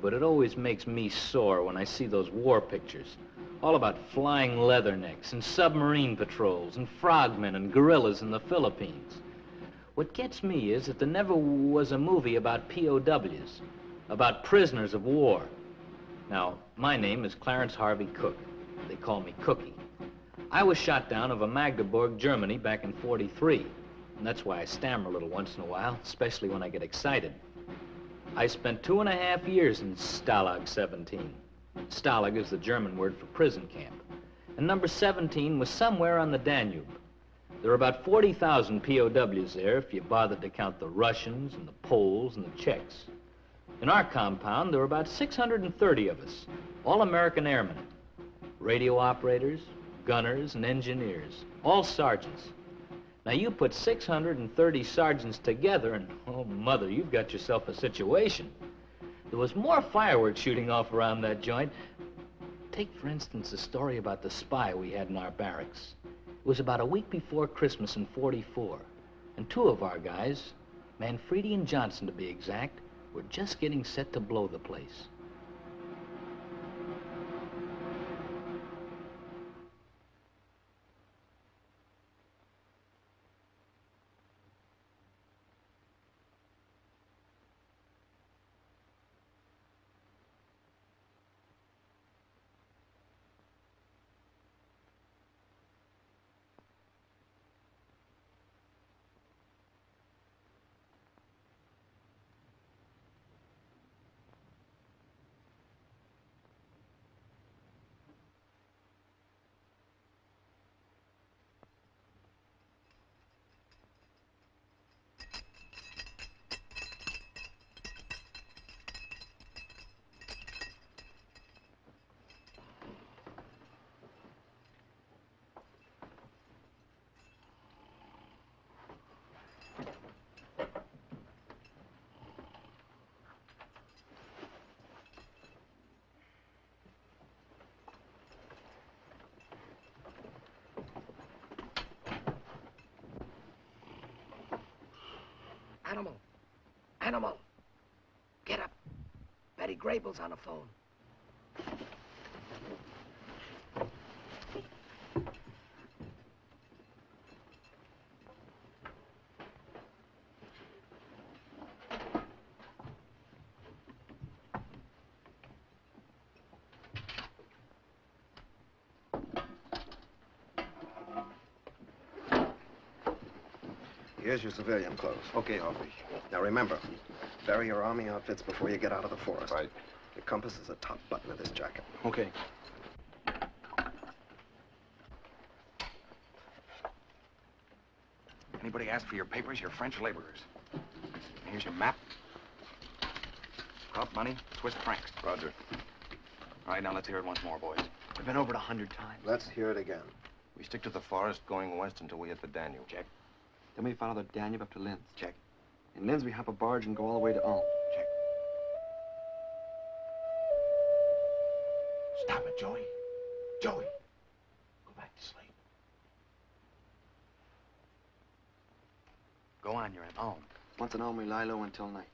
but it always makes me sore when I see those war pictures. All about flying leathernecks and submarine patrols and frogmen and guerrillas in the Philippines. What gets me is that there never was a movie about POWs, about prisoners of war. Now, my name is Clarence Harvey Cook. They call me Cookie. I was shot down over Magdeburg, Germany back in 43. And that's why I stammer a little once in a while, especially when I get excited. I spent two and a half years in Stalag 17. Stalag is the German word for prison camp. And number 17 was somewhere on the Danube. There were about 40,000 POWs there if you bothered to count the Russians and the Poles and the Czechs. In our compound, there were about 630 of us, all American airmen. Radio operators, gunners, and engineers, all sergeants. Now, you put 630 sergeants together, and, oh, mother, you've got yourself a situation. There was more fireworks shooting off around that joint. Take, for instance, the story about the spy we had in our barracks. It was about a week before Christmas in 44, and two of our guys, Manfredi and Johnson to be exact, were just getting set to blow the place. Animal. Animal. Get up. Betty Grable's on the phone. Here's your civilian clothes. Okay, Harvey. Now remember, bury your army outfits before you get out of the forest. Right. Your compass is the top button of this jacket. Okay. Anybody ask for your papers, you're French laborers. Here's your map. Crop money, Swiss francs. Roger. All right, now let's hear it once more, boys. We've been over it a hundred times. Let's hear it again. We stick to the forest going west until we hit the Danube. Check. Then we follow the Danube up to Linz. Check. In Linz, we hop a barge and go all the way to Ulm. Check. Stop it, Joey. Joey. Go back to sleep. Go on, you're in Ulm. Once in Ulm, we lie low until night.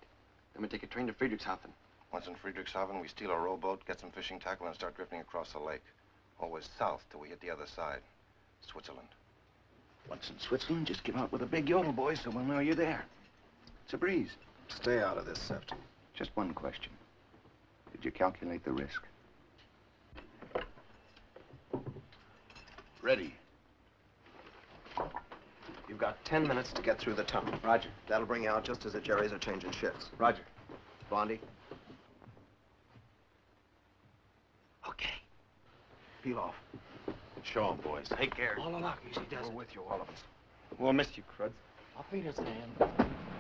Then we take a train to Friedrichshafen. Once in Friedrichshafen, we steal a rowboat, get some fishing tackle, and start drifting across the lake. Always south till we hit the other side. Switzerland. Once in Switzerland, just give out with a big yodel, boys, so we'll know you're there. It's a breeze. Stay out of this, Sift. Just one question. Did you calculate the risk? Ready. You've got ten minutes to get through the tunnel. Roger. That'll bring you out just as the Jerry's are changing shifts. Roger. Blondie? Okay. Peel off. Show 'em, boys. Take care. All along, easy does We're with you, all of us. We'll miss you, Cruds. I'll Wiedersehen. They ought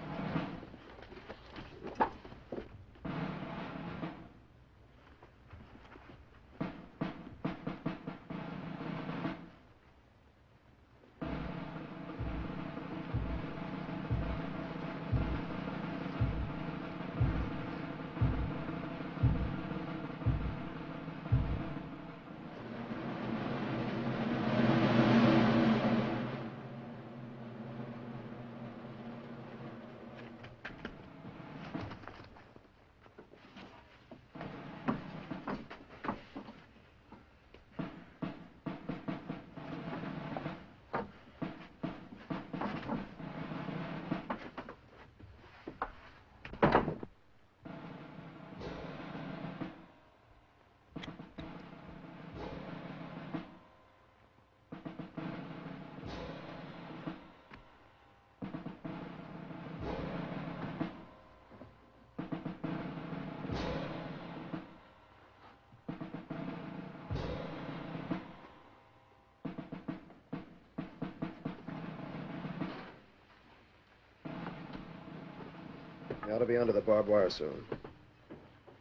under the barbed wire soon.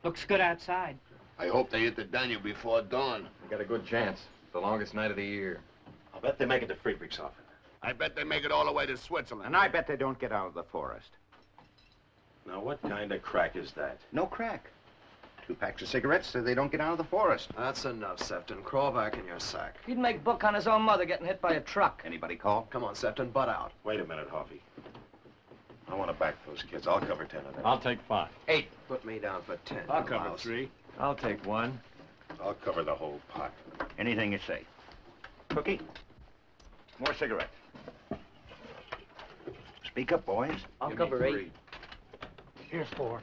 Looks good outside. I hope they hit the Danube before dawn. We got a good chance. It's the longest night of the year. I'll bet they make it to Friedrichshafen. I bet they make it all the way to Switzerland. And I bet they don't get out of the forest. Now, what kind of crack is that? No crack. Two packs of cigarettes so they don't get out of the forest. That's enough, Sefton. Crawl back in your sack. He'd make book on his own mother getting hit by a truck. Anybody call? Come on, Sefton, butt out. Wait a minute, Hoffy. I want to back those kids. I'll cover ten of them. I'll take five. Eight. Put me down for ten. I'll cover louse. three. I'll take one. I'll cover the whole pot. Anything you say. Cookie? More cigarettes. Speak up, boys. I'll Give me cover three. eight. Here's four.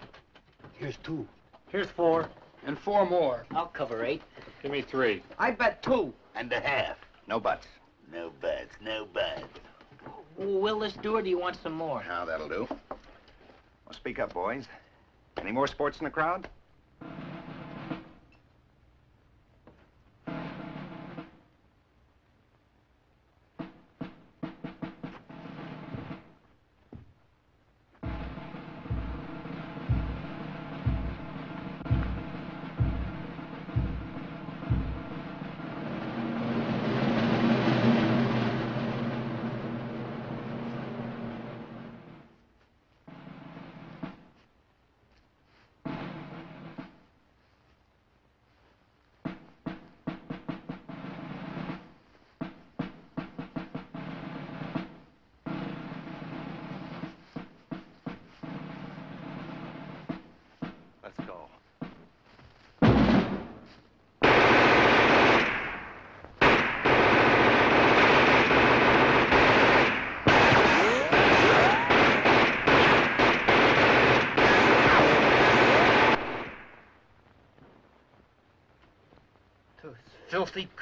Here's two. Here's four. And four more. I'll cover eight. Give me three. I bet two. And a half. No buts. No buts. No buts. Will this do or do you want some more? Now, that'll do. Well, speak up, boys. Any more sports in the crowd?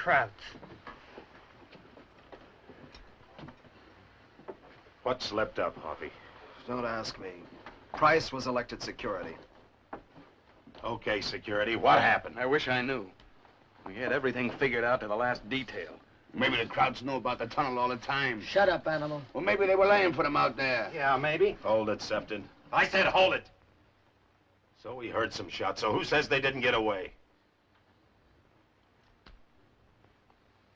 Filthy crowds. What slept up, Hoffy? Don't ask me. Price was elected security. Okay, security, what happened? I wish I knew. We had everything figured out to the last detail. Maybe the crowds know about the tunnel all the time. Shut up, animal. Well, maybe they were laying for them out there. Yeah, maybe. Hold it, Sefton. I said hold it. So we heard some shots, so who says they didn't get away?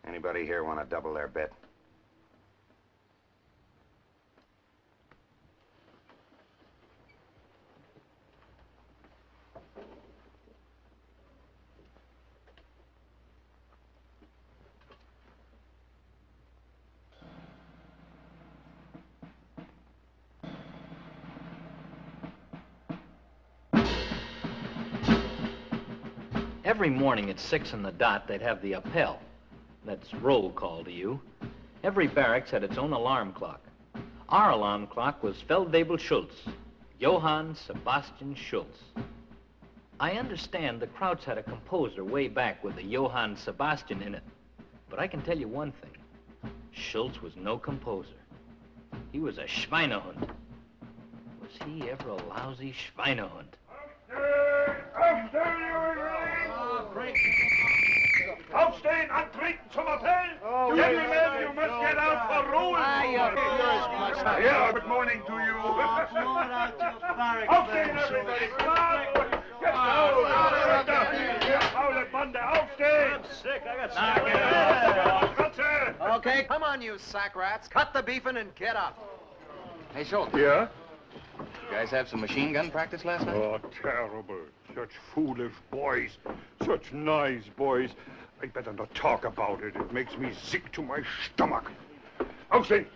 Anybody here want to double their bet? Every morning at six in the dot, they'd have the appel. That's roll call to you. Every barracks had its own alarm clock. Our alarm clock was Feldwebel Schultz, Johann Sebastian Schultz. I understand the Krauts had a composer way back with the Johann Sebastian in it. But I can tell you one thing. Schultz was no composer. He was a Schweinehund. Was he ever a lousy Schweinehund? Oh, Aufstehen, antreten zum Appell! Gentlemen, you must get out for rules! Yeah, good morning to you. Aufstehen, everybody! Come on! Get down! Get down! Paul Bande, aufstehen! I'm sick, I got Okay, come on, you sack rats. Cut the beefing and get up. Hey, Schultz. Yeah? You guys have some machine gun practice last night? Oh, terrible. Such foolish boys. Such nice boys. I better not talk about it. It makes me sick to my stomach. Aufstehen!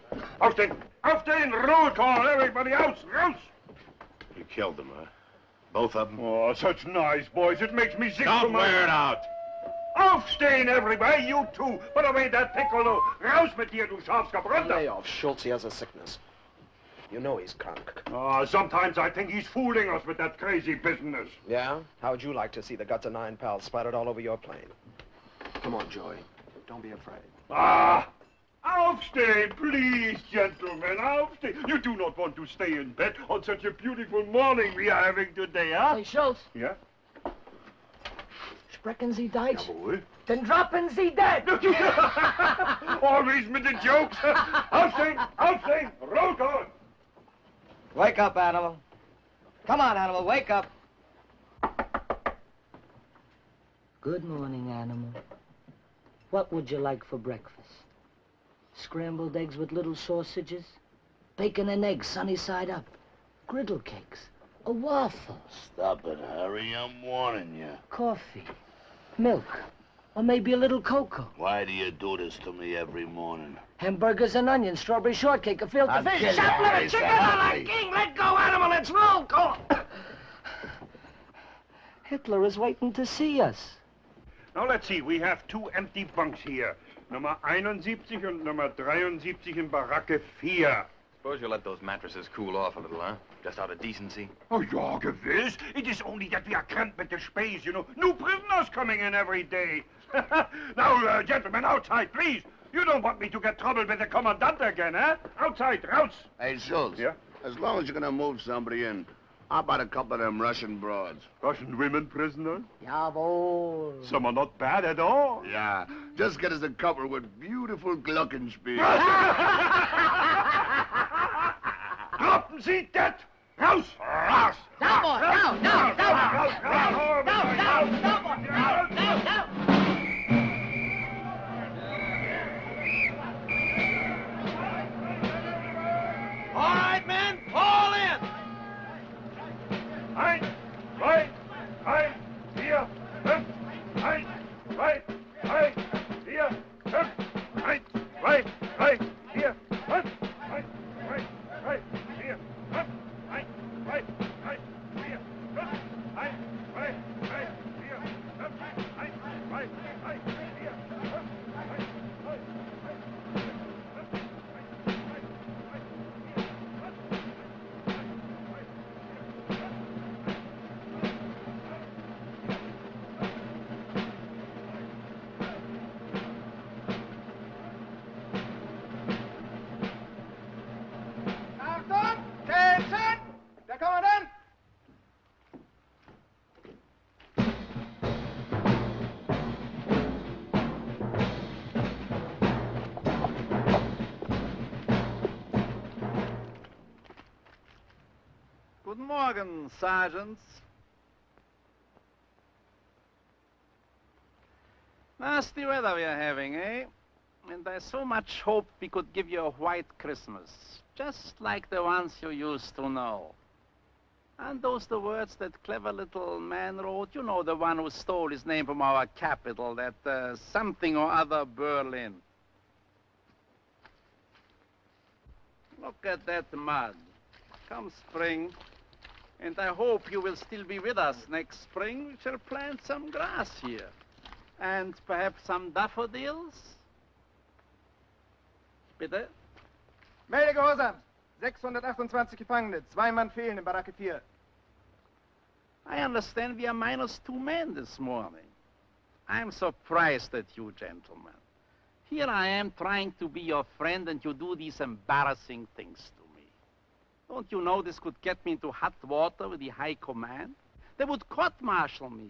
Aufstehen! Aufstehen! Roll call! Everybody out! Raus! You killed them, huh? Both of them? Oh, such nice boys. It makes me sick to my... Don't wear it out. Aufstehen, everybody! You too! Put away that piccolo! Raus mit dir, du Schafsgebrannter! Lay off, Schultz. He has a sickness. You know he's drunk. Oh, ah, sometimes I think he's fooling us with that crazy business. Yeah? How would you like to see the guts of nine pals splattered all over your plane? Come on, Joey. Don't be afraid. Ah! Aufstehen, please, gentlemen, aufstehen. You do not want to stay in bed on such a beautiful morning we are having today, huh? Hey, Schultz, Yeah? sprechen Sie Deutsch? Jawohl. Then droppen Sie dead! Always with the jokes. Aufstehen, aufstehen, roll call. Wake up, animal. Come on, animal, wake up. Good morning, animal. What would you like for breakfast? Scrambled eggs with little sausages? Bacon and eggs sunny side up? Griddle cakes? A waffle? Stop it, Harry. I'm warning you. Coffee? Milk? Or maybe a little cocoa? Why do you do this to me every morning? Hamburgers and onions, strawberry shortcake, a filter I'll fish, kill you, chopped Harry, liver, chicken, a king. Let go, animal. Let's roll. Go. Hitler is waiting to see us. Now let's see, we have two empty bunks here. Number 71 and number 73 in Baracke 4. Suppose you let those mattresses cool off a little, huh? Just out of decency. Oh, ja, gewiss. It is only that we are cramped with the space, you know. New prisoners coming in every day. now, uh, gentlemen, outside, please. You don't want me to get trouble with the commandant again, eh? Outside, rouse. Hey, Schultz. Yeah? As long as you're gonna move somebody in, how about a couple of them Russian broads? Russian women prisoners? Jawohl. Some are not bad at all. Yeah, just get us a couple with beautiful Glockenspiel. Droppen Sie das! Raus! Raus! Now, boy, now, now, now. Raus, raus, raus, raus, raus, Sergeants. Nasty weather we are having, eh? And I so much hope we could give you a white Christmas, just like the ones you used to know. And those the words that clever little man wrote? You know, the one who stole his name from our capital, that uh, something or other Berlin. Look at that mud. Come spring, and I hope you will still be with us next spring. We shall plant some grass here. And perhaps some daffodils? Bitte? Melde Gehorsam! 628 Gefangene, zwei Mann fehlen in Baracke 4. I understand we are minus two men this morning. I'm surprised at you, gentlemen. Here I am trying to be your friend, and you do these embarrassing things to me. Don't you know this could get me into hot water with the High Command? They would court-martial me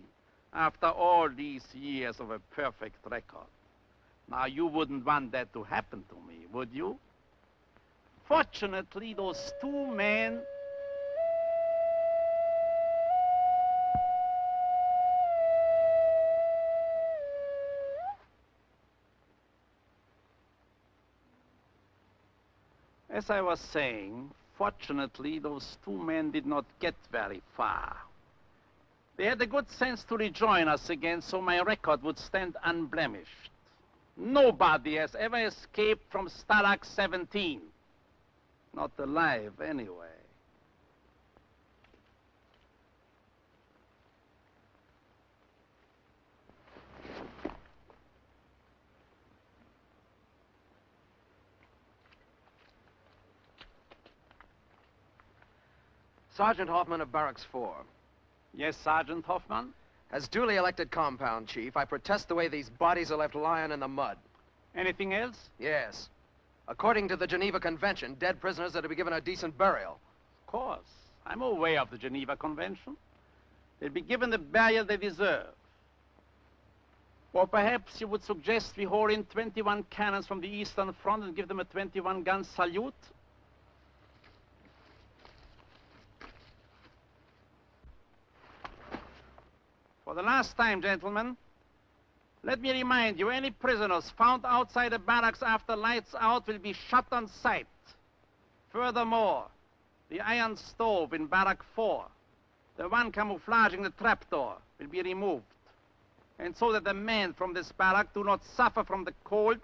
after all these years of a perfect record. Now, you wouldn't want that to happen to me, would you? Fortunately, those two men As I was saying, fortunately, those two men did not get very far. They had the good sense to rejoin us again so my record would stand unblemished. Nobody has ever escaped from Stalag 17. Not alive, anyway. Sergeant Hoffman of Barracks 4. Yes, Sergeant Hoffman? As duly elected compound chief, I protest the way these bodies are left lying in the mud. Anything else? Yes. According to the Geneva Convention, dead prisoners are to be given a decent burial. Of course. I'm aware of the Geneva Convention. They'll be given the burial they deserve. Or perhaps you would suggest we haul in 21 cannons from the Eastern Front and give them a 21-gun salute? For the last time, gentlemen, let me remind you, any prisoners found outside the barracks after lights out will be shot on sight. Furthermore, the iron stove in Barrack 4, the one camouflaging the trapdoor, will be removed. And so that the men from this barrack do not suffer from the cold,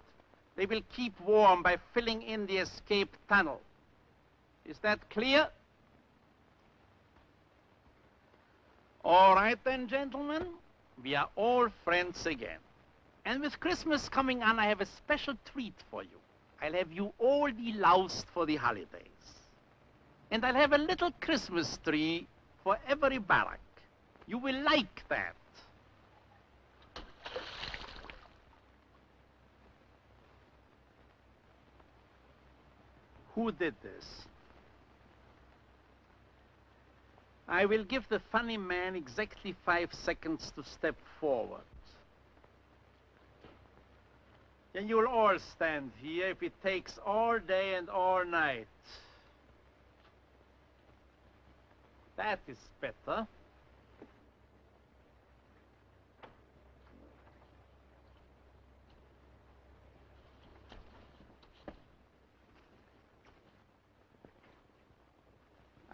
they will keep warm by filling in the escape tunnel. Is that clear? All right then, gentlemen. We are all friends again. And with Christmas coming on, I have a special treat for you. I'll have you all deloused for the holidays. And I'll have a little Christmas tree for every barrack. You will like that. Who did this? I will give the funny man exactly five seconds to step forward. Then you'll all stand here if it takes all day and all night. That is better.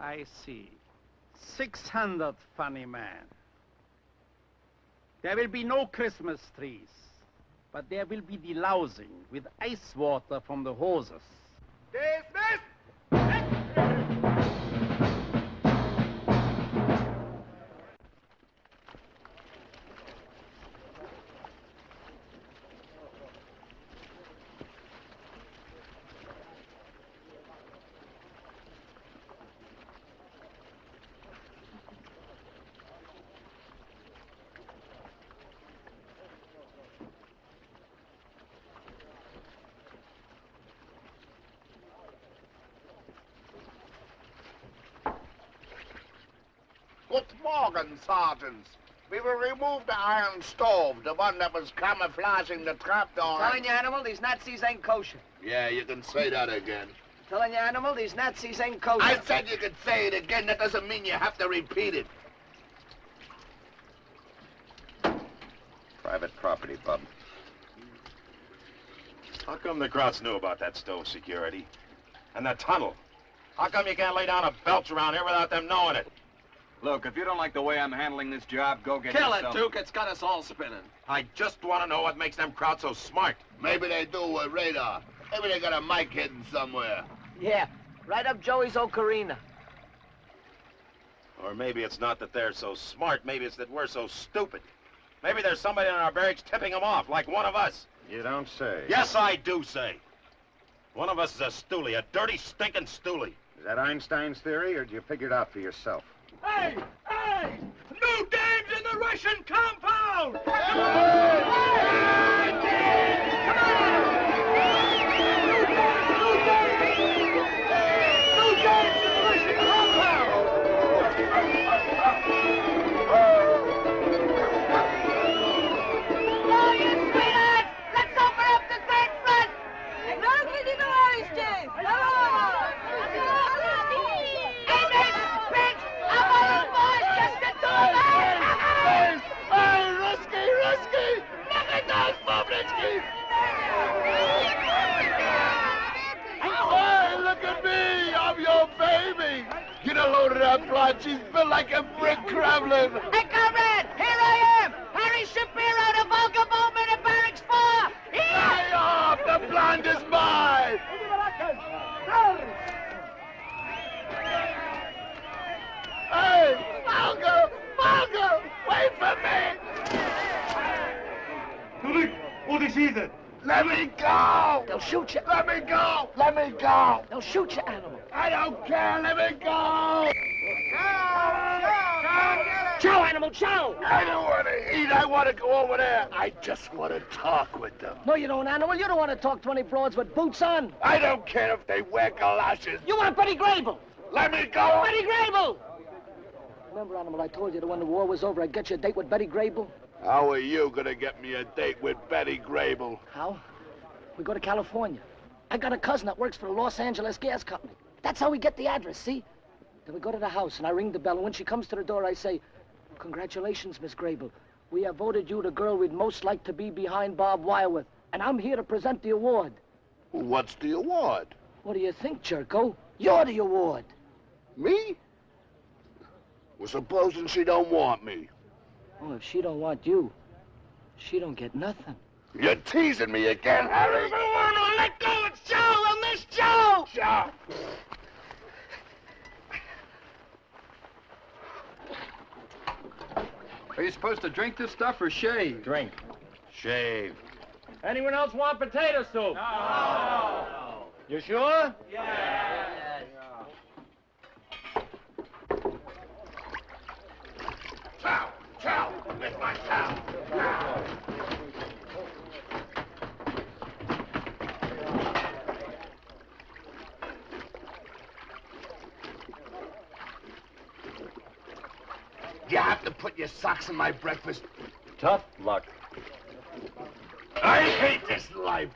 I see. 600, funny man. There will be no Christmas trees, but there will be delousing with ice water from the hoses. Dismiss! Good morning, Sergeants. We will remove the iron stove, the one that was camouflaging the trapdoor. Telling you, Animal, these Nazis ain't kosher. Yeah, you can say that again. Telling you, Animal, these Nazis ain't kosher. I said you could say it again. That doesn't mean you have to repeat it. Private property, Bub. How come the Krauts knew about that stove security? And that tunnel? How come you can't lay down a belch around here without them knowing it? Look, if you don't like the way I'm handling this job, go get Kill yourself... it, Duke. It's got us all spinning. I just want to know what makes them Krauts so smart. Maybe they do with radar. Maybe they got a mic hidden somewhere. Yeah, right up Joey's ocarina. Or maybe it's not that they're so smart. Maybe it's that we're so stupid. Maybe there's somebody in our barracks tipping them off, like one of us. You don't say. Yes, I do say. One of us is a stoolie, a dirty, stinking stoolie. Is that Einstein's theory, or did you figure it out for yourself? Hey! Hey! New dames in the Russian compound! Hey, those Hey, look at me! I'm your baby! Get a load of that blonde. She's built like a brick Kremlin. Hey, comrade! Here I am! Harry Shapiro, the Volga Boatman at Barracks 4! Lay off! Ah, the blonde is mine! Hey, Volga! Volga! Wait for me! Zurück! Wo die Schieße! Let me go! They'll shoot you. Let me go! Let me go! They'll shoot you, Animal. I don't care! Let me go! Chow, Animal, chow! I don't want to eat. I want to go over there. I just want to talk with them. No, you don't, Animal. You don't want to talk to any broads with boots on. I don't care if they wear galoshes. You want Betty Grable. Let me go! Betty Grable! Remember, Animal, I told you that when the war was over, I'd get you a date with Betty Grable? How are you gonna get me a date with Betty Grable? How? We go to California. I got a cousin that works for the Los Angeles Gas Company. That's how we get the address, see? Then we go to the house, and I ring the bell, and when she comes to the door, I say, Congratulations, Miss Grable. We have voted you the girl we'd most like to be behind Bob wire with, and I'm here to present the award. What's the award? What do you think, Jerko? You're the award. Me? Well, supposing she don't want me. Oh, if she don't want you, she don't get nothing. You're teasing me again, Harry. Let go of Joe! We'll miss Joe! Joe! Are you supposed to drink this stuff or shave? Drink. Shave. Anyone else want potato soup? No. no. You sure? Chow! Chow! With my chow! You have to put your socks in my breakfast. Tough luck. I hate this life.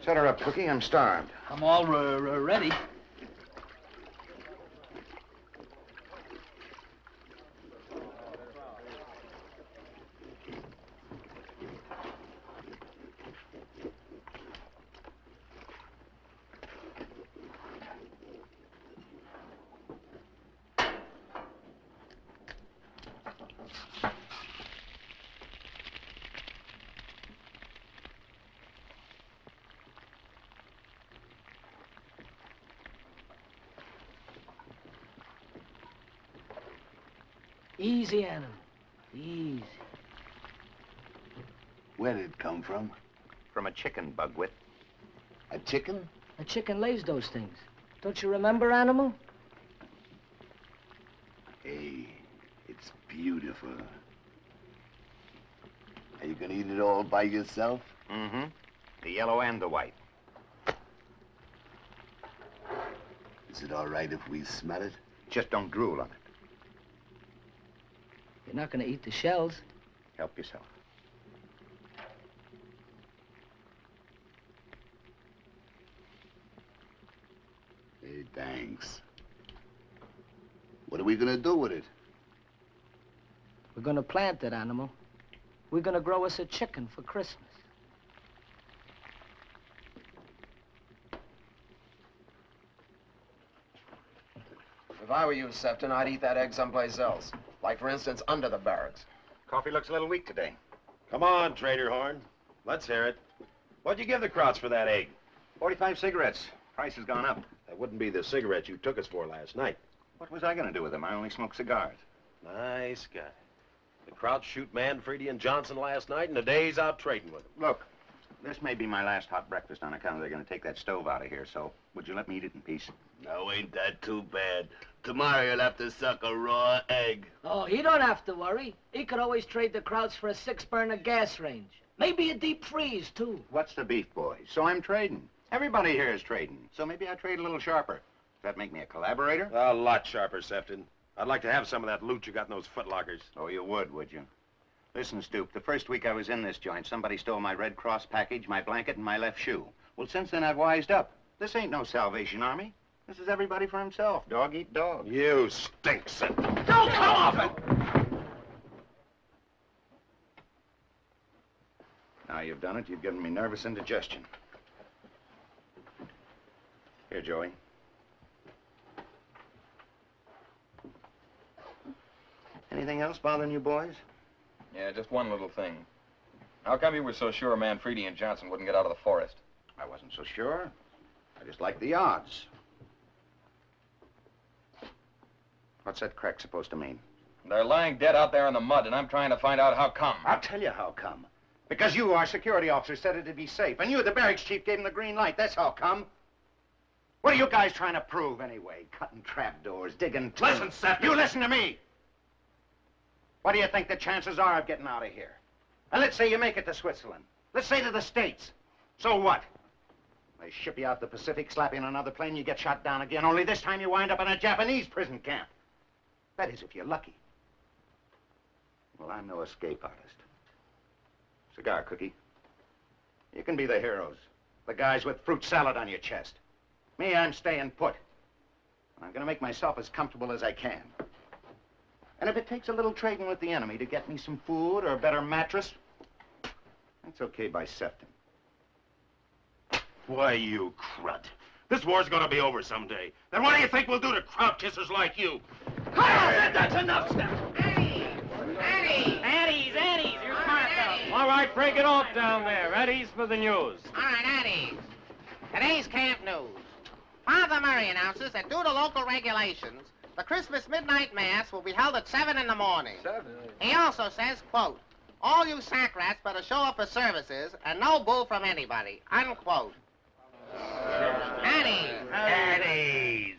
Set her up, Cookie. I'm starved. I'm all r- r- ready. Easy, animal. Easy. Where did it come from? From a chicken, Bugwit. A chicken? A chicken lays those things. Don't you remember, animal? Hey, it's beautiful. Are you gonna eat it all by yourself? Mm-hmm. The yellow and the white. Is it all right if we smell it? Just don't drool on it. You're not gonna eat the shells. Help yourself. Hey, thanks. What are we gonna do with it? We're gonna plant that animal. We're gonna grow us a chicken for Christmas. If I were you, Sefton, I'd eat that egg someplace else. Like, for instance, under the barracks. Coffee looks a little weak today. Come on, Trader Horn. Let's hear it. What'd you give the Krauts for that egg? 45 cigarettes. Price has gone up. That wouldn't be the cigarette you took us for last night. What was I going to do with them? I only smoke cigars. Nice guy. The Krauts shoot Manfredi and Johnson last night, and the day's out trading with them. Look, this may be my last hot breakfast on account of they're going to take that stove out of here, so would you let me eat it in peace? Now, ain't that too bad? Tomorrow you'll have to suck a raw egg. Oh, he don't have to worry. He could always trade the Krauts for a six-burner gas range. Maybe a deep freeze, too. What's the beef, boys? So I'm trading. Everybody here is trading, so maybe I trade a little sharper. Does that make me a collaborator? A lot sharper, Sefton. I'd like to have some of that loot you got in those footlockers. Oh, you would, would you? Listen, Stoop, the first week I was in this joint, somebody stole my Red Cross package, my blanket, and my left shoe. Well, since then, I've wised up. This ain't no Salvation Army. This is everybody for himself. Dog eat dog. You stink, Sefton. Don't come off it! Now you've done it, you've given me nervous indigestion. Here, Joey. Anything else bothering you boys? Yeah, just one little thing. How come you were so sure Manfredi and Johnson wouldn't get out of the forest? I wasn't so sure. I just like the odds. What's that crack supposed to mean? They're lying dead out there in the mud, and I'm trying to find out how come. I'll tell you how come. Because you, our security officer, said it'd be safe, and you, the barracks chief, gave him the green light. That's how come. What are you guys trying to prove, anyway? Cutting trapdoors, digging tunnels. Listen, Sefton. You listen to me. What do you think the chances are of getting out of here? And let's say you make it to Switzerland. Let's say to the States. So what? They ship you out the Pacific, slap you in another plane, you get shot down again, only this time you wind up in a Japanese prison camp. That is, if you're lucky. Well, I'm no escape artist. Cigar, Cookie. You can be the heroes. The guys with fruit salad on your chest. Me, I'm staying put. I'm gonna make myself as comfortable as I can. And if it takes a little trading with the enemy to get me some food or a better mattress, that's okay by Sefton. Why, you crud. This war's gonna be over someday. Then what do you think we'll do to crowd kissers like you? That's enough, Snap. Addies, Addies, here's Marko. All right, break it off down there. Addies for the news. All right, Addies. Today's camp news. Father Murray announces that due to local regulations, the Christmas midnight mass will be held at 7 in the morning. Seven. He also says, quote, all you sack rats better show up for services and no bull from anybody, unquote. Addies. Addies.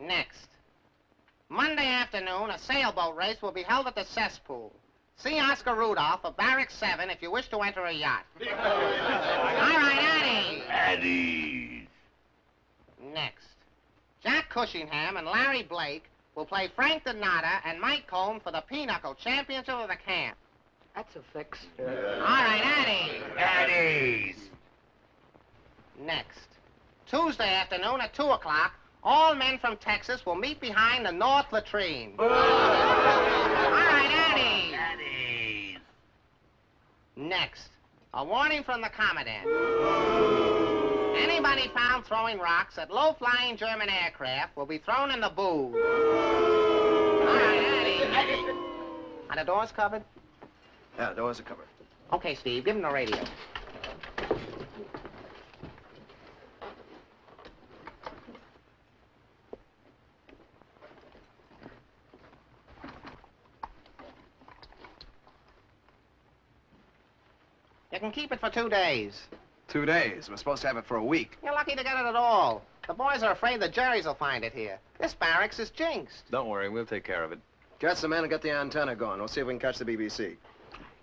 Next. Monday afternoon, a sailboat race will be held at the cesspool. See Oscar Rudolph of Barrack 7 if you wish to enter a yacht. All right, Addies. Addies. Next. Jack Cushingham and Larry Blake will play Frank Donata and Mike Combe for the Pinochle Championship of the camp. That's a fix. All right, Addies. Addies. Next. Tuesday afternoon at 2 o'clock, all men from Texas will meet behind the North Latrine. All right, Addies. Addies. Next. A warning from the Commandant. Anybody found throwing rocks at low-flying German aircraft will be thrown in the booth. All right, Addies. Are the doors covered? Yeah, the doors are covered. Okay, Steve, give him the radio. You can keep it for two days. Two days. We're supposed to have it for a week. You're lucky to get it at all. The boys are afraid the Jerrys will find it here. This barracks is jinxed. Don't worry, we'll take care of it. Get some men and get the antenna going. We'll see if we can catch the BBC.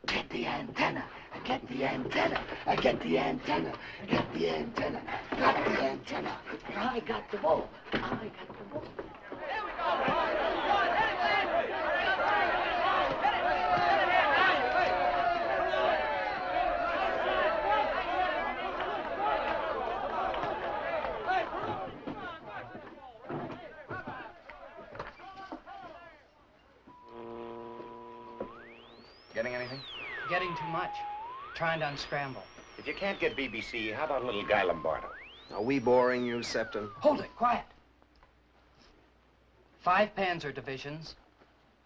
Get the antenna. Get the antenna. I get the antenna. Get the antenna. Got the antenna. I got the ball. I got the ball. Getting Trying to unscramble. If you can't get BBC, how about a little Guy Lombardo? Are we boring you, Sefton? Hold it, quiet. Five panzer divisions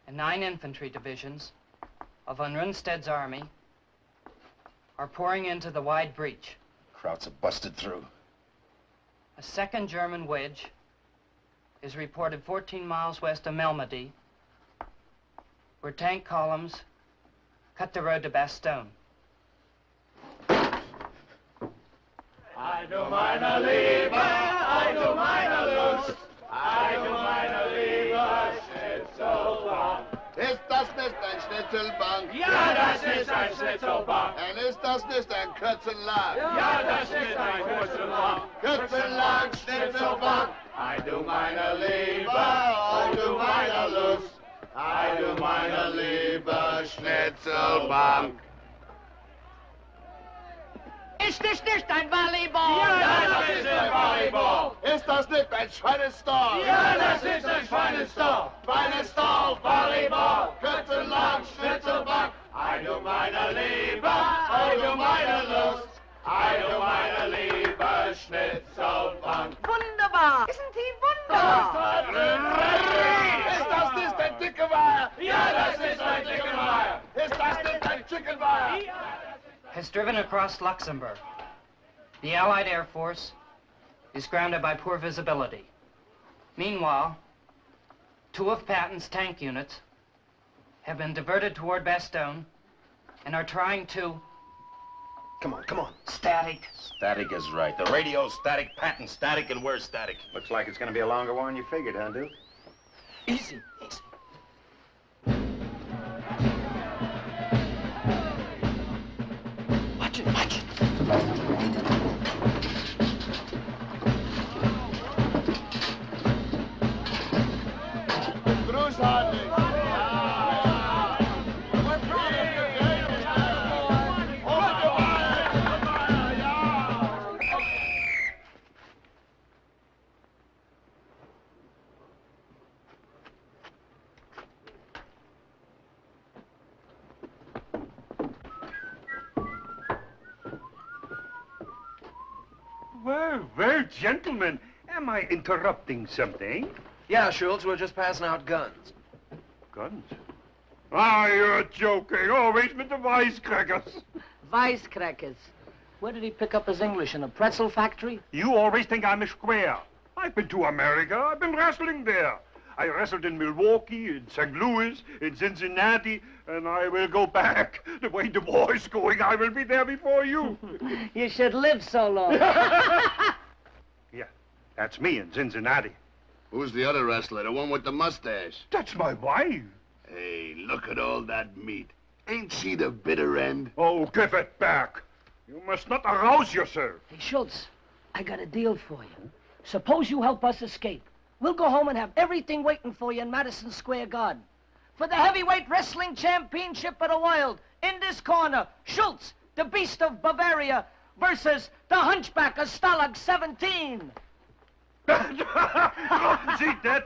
and nine infantry divisions of von Rundstedt's army are pouring into the wide breach. Krauts have busted through. A second German wedge is reported 14 miles west of Malmedy, where tank columns cut the road to Bastogne. Ei du meiner Liebe, ei du meiner Lust, ei du meiner Liebe, Schnitzelbank. Ist das nicht ein Schnitzelbank? Ja, das ist ein Schnitzelbank. Und ist das nicht ein Kürzelag? Ja, das ist ein Kürzelag. Kürzelag, Schnitzelbank. Ei du meiner Liebe, ei du meiner Lust, ei du meiner Liebe, Schnitzelbank. Ist das nicht ein Volleyball? Ja, das ist ein Volleyball. Ist das nicht ein Schweinestall? Ja, das ist ein Schweinestall. Schweinestall, Volleyball, Kürzenlack, Schnitzelbank. I do meine Liebe, I do meine Lust, I do meine Liebe, Schnitzelbank. Wunderbar! Isn't he wunderbar? Ist das nicht ein Dickerweiher? Ja, das ist ein Dickerweiher. Ist das nicht ein Chickenweiher? Has driven across Luxembourg. The Allied Air Force is grounded by poor visibility. Meanwhile, two of Patton's tank units have been diverted toward Bastogne and are trying to... Come on, come on. Static. Static is right. The radio's static, Patton static, and we're static. Looks like it's going to be a longer war than you figured, huh, Duke? Easy, easy. Gentlemen, am I interrupting something? Yeah, Schultz, we're just passing out guns. Guns? Ah, you're joking. Always with the wisecrackers. Wisecrackers. Where did he pick up his English? In a pretzel factory? You always think I'm a square. I've been to America. I've been wrestling there. I wrestled in Milwaukee, in St. Louis, in Cincinnati, and I will go back. The way the war is going, I will be there before you. You should live so long. yeah, that's me in Cincinnati. Who's the other wrestler, the one with the mustache? That's my wife. Hey, look at all that meat. Ain't she the bitter end? Oh, give it back. You must not arouse yourself. Hey, Schultz, I got a deal for you. Suppose you help us escape. We'll go home and have everything waiting for you in Madison Square Garden. For the heavyweight wrestling championship of the world, in this corner, Schultz, the beast of Bavaria, versus the hunchback of Stalag 17. Sie that?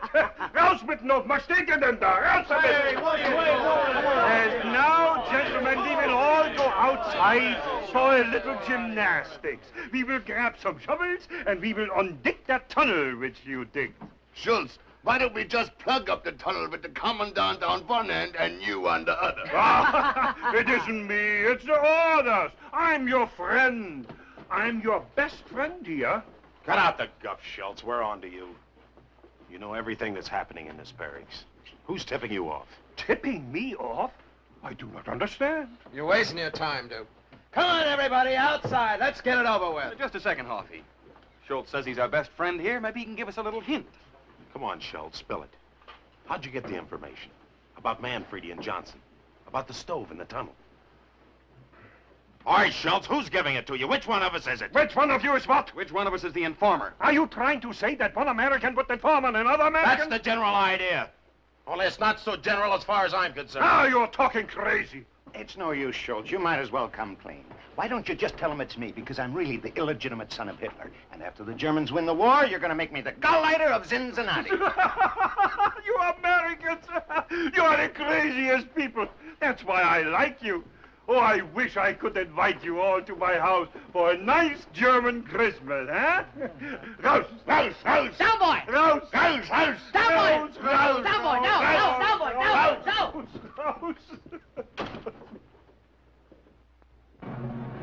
Raus mit noch mistaken denn da. Raus damit. Hey, what are you waiting And now, gentlemen, we will all go outside for a little gymnastics. We will grab some shovels and we will undig that tunnel which you digged. Schultz, why don't we just plug up the tunnel with the commandant on one end and you on the other? Ah, it isn't me, it's the orders. I'm your friend. I'm your best friend here. Cut out the guff, Schultz. We're on to you. You know everything that's happening in this barracks. Who's tipping you off? Tipping me off? I do not understand. You're wasting your time, Duke. Come on, everybody, outside. Let's get it over with. Just a second, Hoffy. Schultz says he's our best friend here. Maybe he can give us a little hint. Come on, Schultz, spill it. How'd you get the information? About Manfredi and Johnson? About the stove in the tunnel? All right, Schultz, who's giving it to you? Which one of us is it? Which one of you is what? Which one of us is the informer? Are you trying to say that one American would inform on another American? That's the general idea. Only it's not so general as far as I'm concerned. Now you're talking crazy. It's no use, Schultz. You might as well come clean. Why don't you just tell him it's me, because I'm really the illegitimate son of Hitler. And after the Germans win the war, you're going to make me the Gauleiter of Cincinnati. you Americans, you are the craziest people. That's why I like you. Oh, I wish I could invite you all to my house for a nice German Christmas, huh? Raus, raus, raus! Down, boy! Raus, raus, raus! Down, boy! Raus, raus! Down, boy! No, no, down, boy! Down! Raus, raus!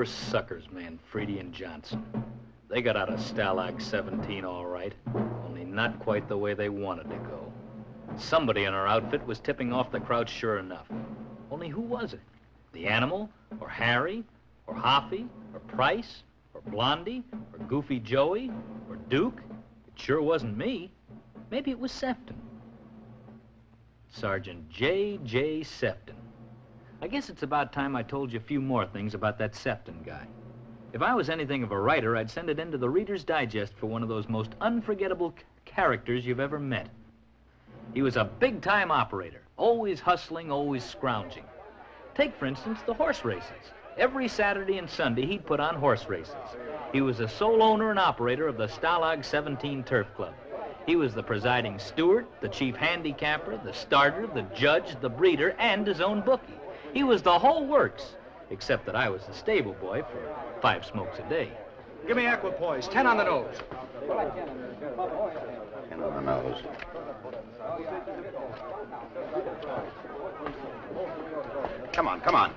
Poor suckers, Manfredi and Johnson. They got out of Stalag 17 all right, only not quite the way they wanted to go. Somebody in our outfit was tipping off the Kraut sure enough. Only who was it? The Animal? Or Harry? Or Hoffy? Or Price? Or Blondie? Or Goofy Joey? Or Duke? It sure wasn't me. Maybe it was Sefton. Sergeant J. J. Sefton. I guess it's about time I told you a few more things about that Sefton guy. If I was anything of a writer, I'd send it into the Reader's Digest for one of those most unforgettable characters you've ever met. He was a big-time operator, always hustling, always scrounging. Take, for instance, the horse races. Every Saturday and Sunday, he'd put on horse races. He was the sole owner and operator of the Stalag 17 Turf Club. He was the presiding steward, the chief handicapper, the starter, the judge, the breeder, and his own bookie. He was the whole works, except that I was the stable boy for five smokes a day. Give me equipoise. Ten on the nose. Ten on the nose. Come on, come on.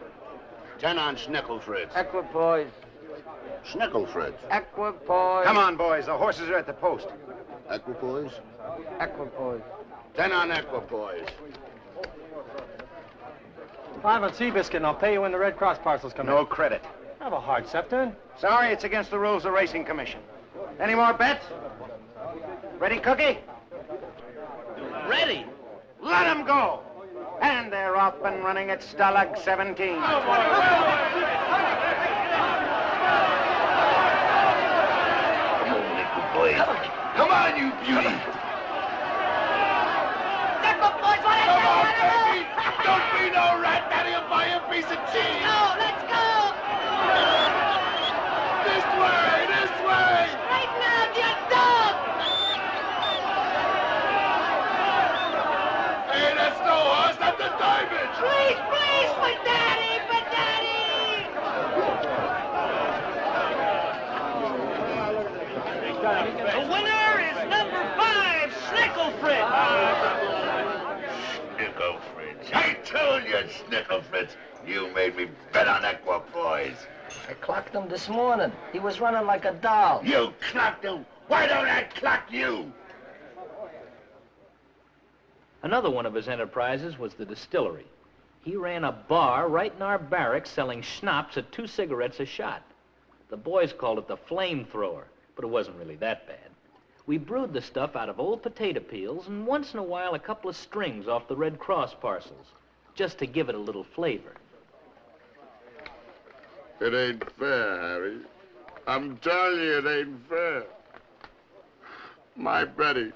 Ten on Schnickelfritz. Equipoise. Schnickelfritz. Equipoise. Come on, boys. The horses are at the post. Equipoise? Equipoise. Ten on equipoise. Five on Seabiscuit, and I'll pay you when the Red Cross parcels come in. No credit. Have a heart, Sefton. Sorry, it's against the rules of the Racing Commission. Any more bets? Ready, Cookie? Ready. Let Let 'em go. And they're off and running at Stalag 17. Equipoise. Come on, you beauty. Equipoise, what is Come on, baby. Don't be no rat. Daddy'll buy you a piece of cheese. No, let's go. This way, this way. Right now, you dog. Hey, that's no horse. That's a diamond. Please, please, for daddy, for daddy. The winner is number five, Snicklefritz. Ah. Snicklefritz. I told you, Snicklefritz. You made me bet on equipoise. I clocked him this morning. He was running like a doll. You clocked him. Why don't I clock you? Another one of his enterprises was the distillery. He ran a bar right in our barracks selling schnapps at two cigarettes a shot. The boys called it the flamethrower, but it wasn't really that bad. We brewed the stuff out of old potato peels and once in a while a couple of strings off the Red Cross parcels, just to give it a little flavor. It ain't fair, Harry. I'm telling you, it ain't fair. My Betty,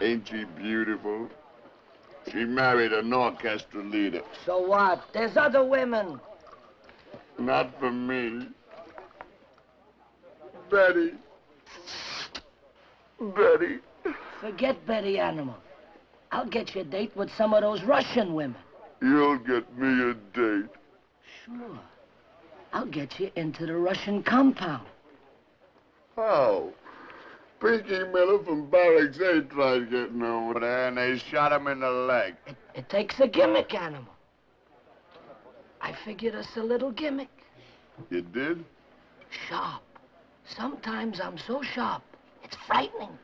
ain't she beautiful? She married an orchestra leader. So what? There's other women. Not for me. Betty. Betty. Forget Betty Animal. I'll get you a date with some of those Russian women. You'll get me a date. Sure. I'll get you into the Russian compound. Oh. Pinky Miller from Barracks 8 tried getting over there, and they shot him in the leg. It takes a gimmick animal. I figured us a little gimmick. You did? Sharp. Sometimes I'm so sharp, it's frightening.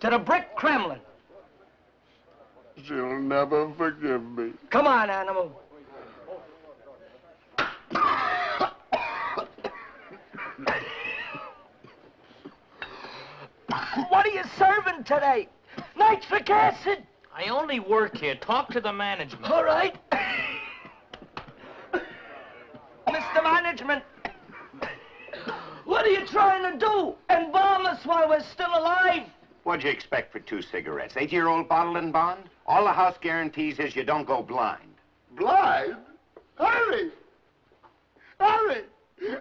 To the brick Kremlin. She'll never forgive me. Come on, animal. What are you serving today? Nitric acid? I only work here. Talk to the management. All right. Mr. Management, what are you trying to do? Embalm us while we're still alive? What'd you expect for two cigarettes? Eight-year-old bottle and bond? All the house guarantees is you don't go blind. Blind? Harry! Harry!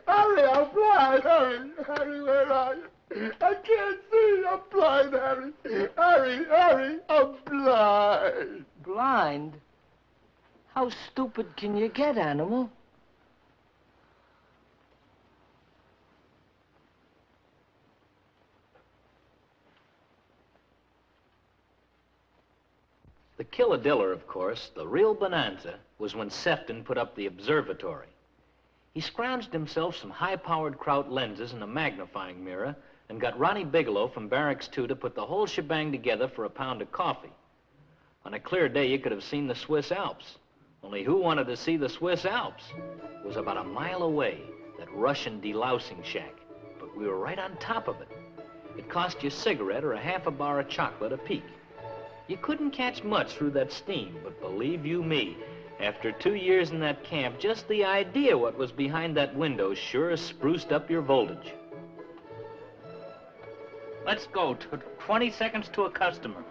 Harry, I'm blind! Harry! Harry, where are you? I can't see! I'm blind, Harry! Harry! Harry! I'm blind! Blind? How stupid can you get, animal? The killadiller, of course, the real bonanza, was when Sefton put up the observatory. He scrounged himself some high-powered Kraut lenses and a magnifying mirror and got Ronnie Bigelow from Barracks 2 to put the whole shebang together for a pound of coffee. On a clear day, you could have seen the Swiss Alps. Only who wanted to see the Swiss Alps? It was about a mile away, that Russian delousing shack. But we were right on top of it. It cost you a cigarette or a half a bar of chocolate a peek. You couldn't catch much through that steam, but believe you me, after two years in that camp, just the idea what was behind that window sure spruced up your voltage. Let's go. T 20 seconds to a customer.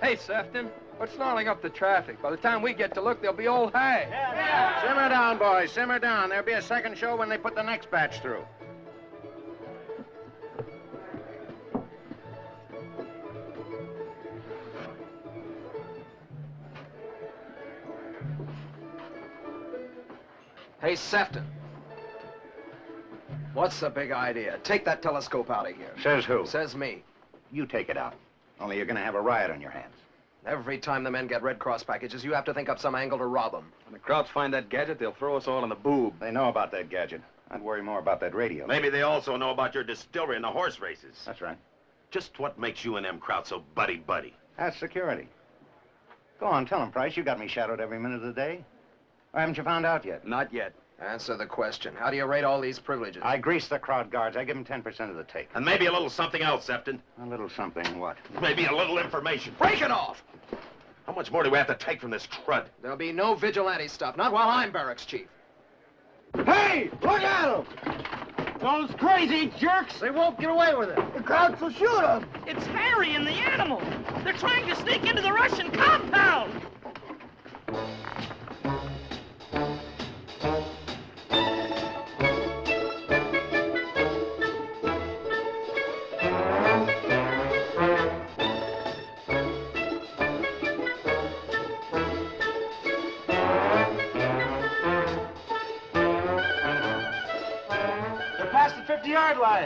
Hey, Sefton, what's snarling up the traffic? By the time we get to look, they'll be old hay. Simmer down, boys. Simmer down. There'll be a second show when they put the next batch through. Hey, Sefton. What's the big idea? Take that telescope out of here. Says who? Says me. You take it out. Only you're gonna have a riot on your hands. Every time the men get Red Cross packages, you have to think up some angle to rob them. When the Krauts find that gadget, they'll throw us all in the boob. They know about that gadget. I'd worry more about that radio. Maybe they also know about your distillery and the horse races. That's right. Just what makes you and them Kraut so buddy-buddy? That's security. Go on, tell him, Price. You got me shadowed every minute of the day. Or haven't you found out yet? Not yet. Answer the question. How do you rate all these privileges? I grease the Kraut guards. I give them 10% of the take. And maybe a little something else, Sefton. A little something what? Maybe a little information. Break it off! How much more do we have to take from this crud? There'll be no vigilante stuff. Not while I'm barracks chief. Hey, look at them! Those crazy jerks! They won't get away with it. The Krauts will shoot them. It's Harry and the animal. They're trying to sneak into the Russian compound.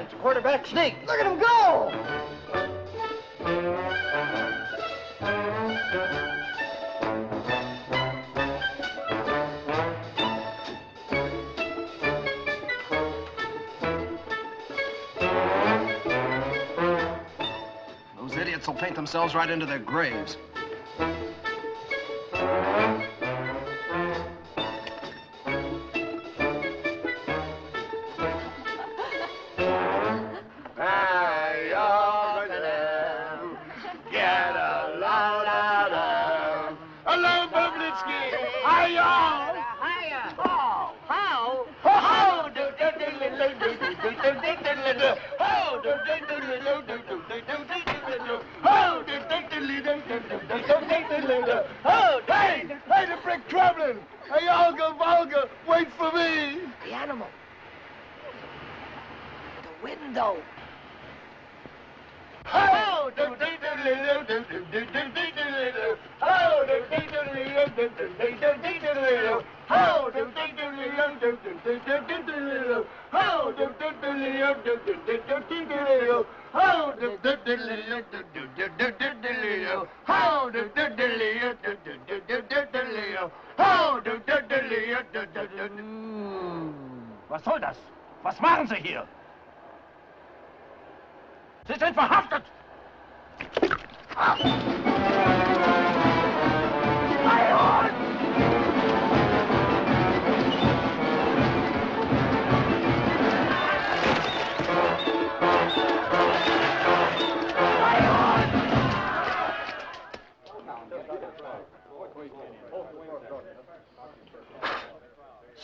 50-yard. Quarterback sneak. Look at him go! Those idiots will paint themselves right into their graves.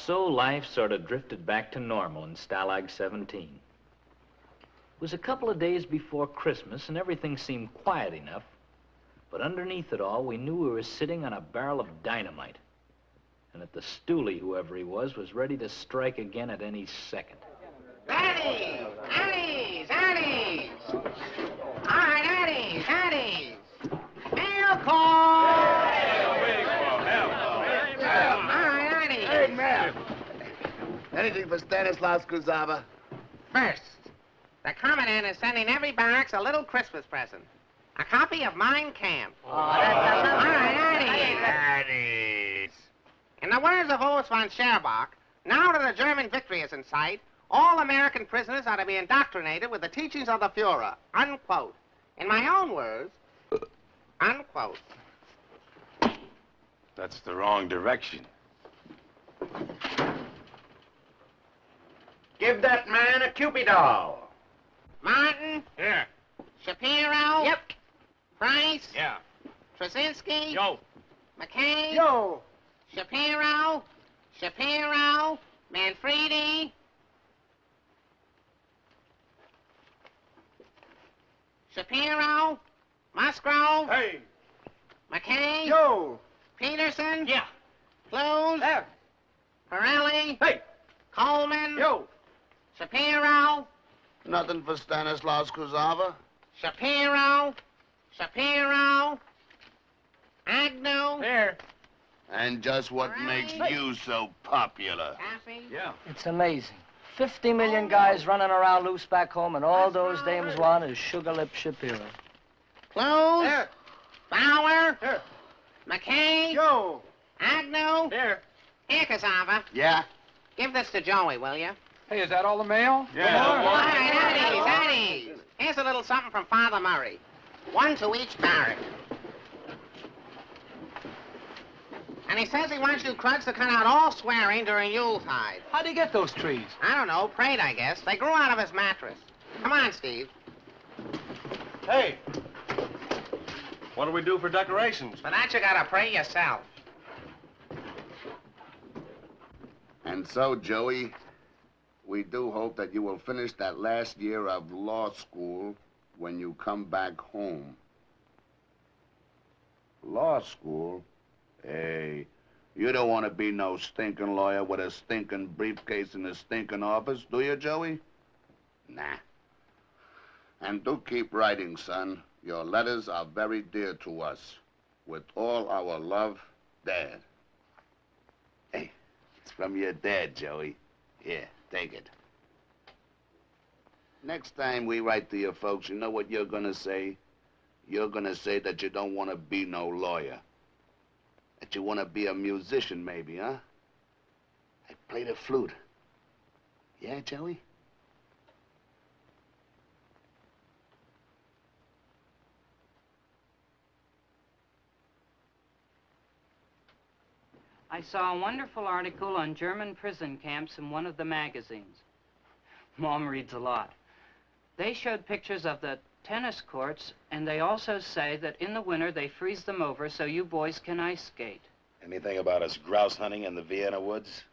So life sort of drifted back to normal in Stalag 17. It was a couple of days before Christmas, and everything seemed quiet enough. But underneath it all, we knew we were sitting on a barrel of dynamite. And that the stoolie, whoever he was, was ready to strike again at any second. Addies! Addies! Addies! All right, Addies! Addies! Mail call! All right, Addies! Hey, man. Anything for Stanislaus Kuzava? First, the Commandant is sending every barracks a little Christmas present. A copy of Mein Kampf. Oh, that's oh. All right, Addies! In the words of Urs von Scherbach, now that the German victory is in sight, all American prisoners are to be indoctrinated with the teachings of the Fuhrer. Unquote. In my own words, unquote. That's the wrong direction. Give that man a Cupid doll. Martin? Here. Shapiro? Yep. Price? Yeah. Trasinski? Yo. McCain? Yo. Shapiro? Shapiro? Manfredi? Shapiro? Musgrove? Hey. McKay? Yo. Peterson? Yeah. Close? There. Pirelli? Hey. Coleman? Yo. Shapiro? Nothing for Stanislaus Kuzava? Shapiro? Shapiro? Agnew? Here. And just what makes you so popular? Caffey? Yeah. It's amazing. 50 million guys running around loose back home, and all those dames want is Sugar Lip Shapiro. Close? There. Bauer. Here. McKay. Joe. Agnew. Here. Here, Kuzava. Yeah? Give this to Joey, will you? Hey, is that all the mail? Yeah. All right, at ease. Here's a little something from Father Murray. One to each barrack. And he says he wants you crooks to cut out all swearing during Yuletide. How'd he get those trees? I don't know, prayed, I guess. They grew out of his mattress. Come on, Steve. Hey! What do we do for decorations? For that, you gotta pray yourself. And so, Joey, we do hope that you will finish that last year of law school when you come back home. Law school? Hey, you don't want to be no stinking lawyer with a stinking briefcase in a stinking office, do you, Joey? Nah. And do keep writing, son. Your letters are very dear to us. With all our love, Dad. Hey, it's from your dad, Joey. Here, take it. Next time we write to your folks, you know what you're gonna say? You're gonna say that you don't want to be no lawyer. That you want to be a musician, maybe, huh? I play the flute. Yeah, Joey? I saw a wonderful article on German prison camps in one of the magazines. Mom reads a lot. They showed pictures of the tennis courts, and they also say that in the winter they freeze them over so you boys can ice skate. Anything about us grouse hunting in the Vienna woods?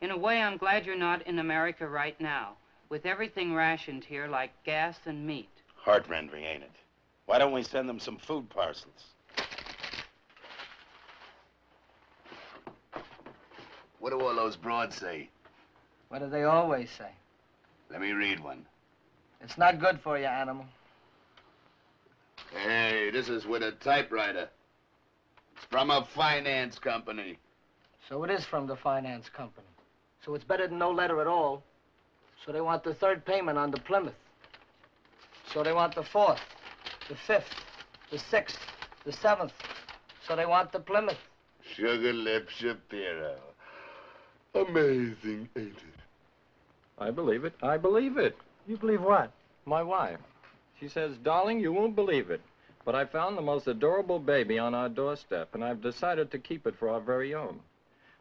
In a way, I'm glad you're not in America right now, with everything rationed here like gas and meat. Heart-rending, ain't it? Why don't we send them some food parcels? What do all those broads say? What do they always say? Let me read one. It's not good for you, animal. Hey, this is with a typewriter. It's from a finance company. So it is from the finance company. So it's better than no letter at all. So they want the third payment on the Plymouth. So they want the fourth, the fifth, the sixth, the seventh. So they want the Plymouth. Sugar Lip Shapiro. Amazing, ain't it? I believe it. I believe it. You believe what? My wife. She says, darling, you won't believe it, but I found the most adorable baby on our doorstep, and I've decided to keep it for our very own.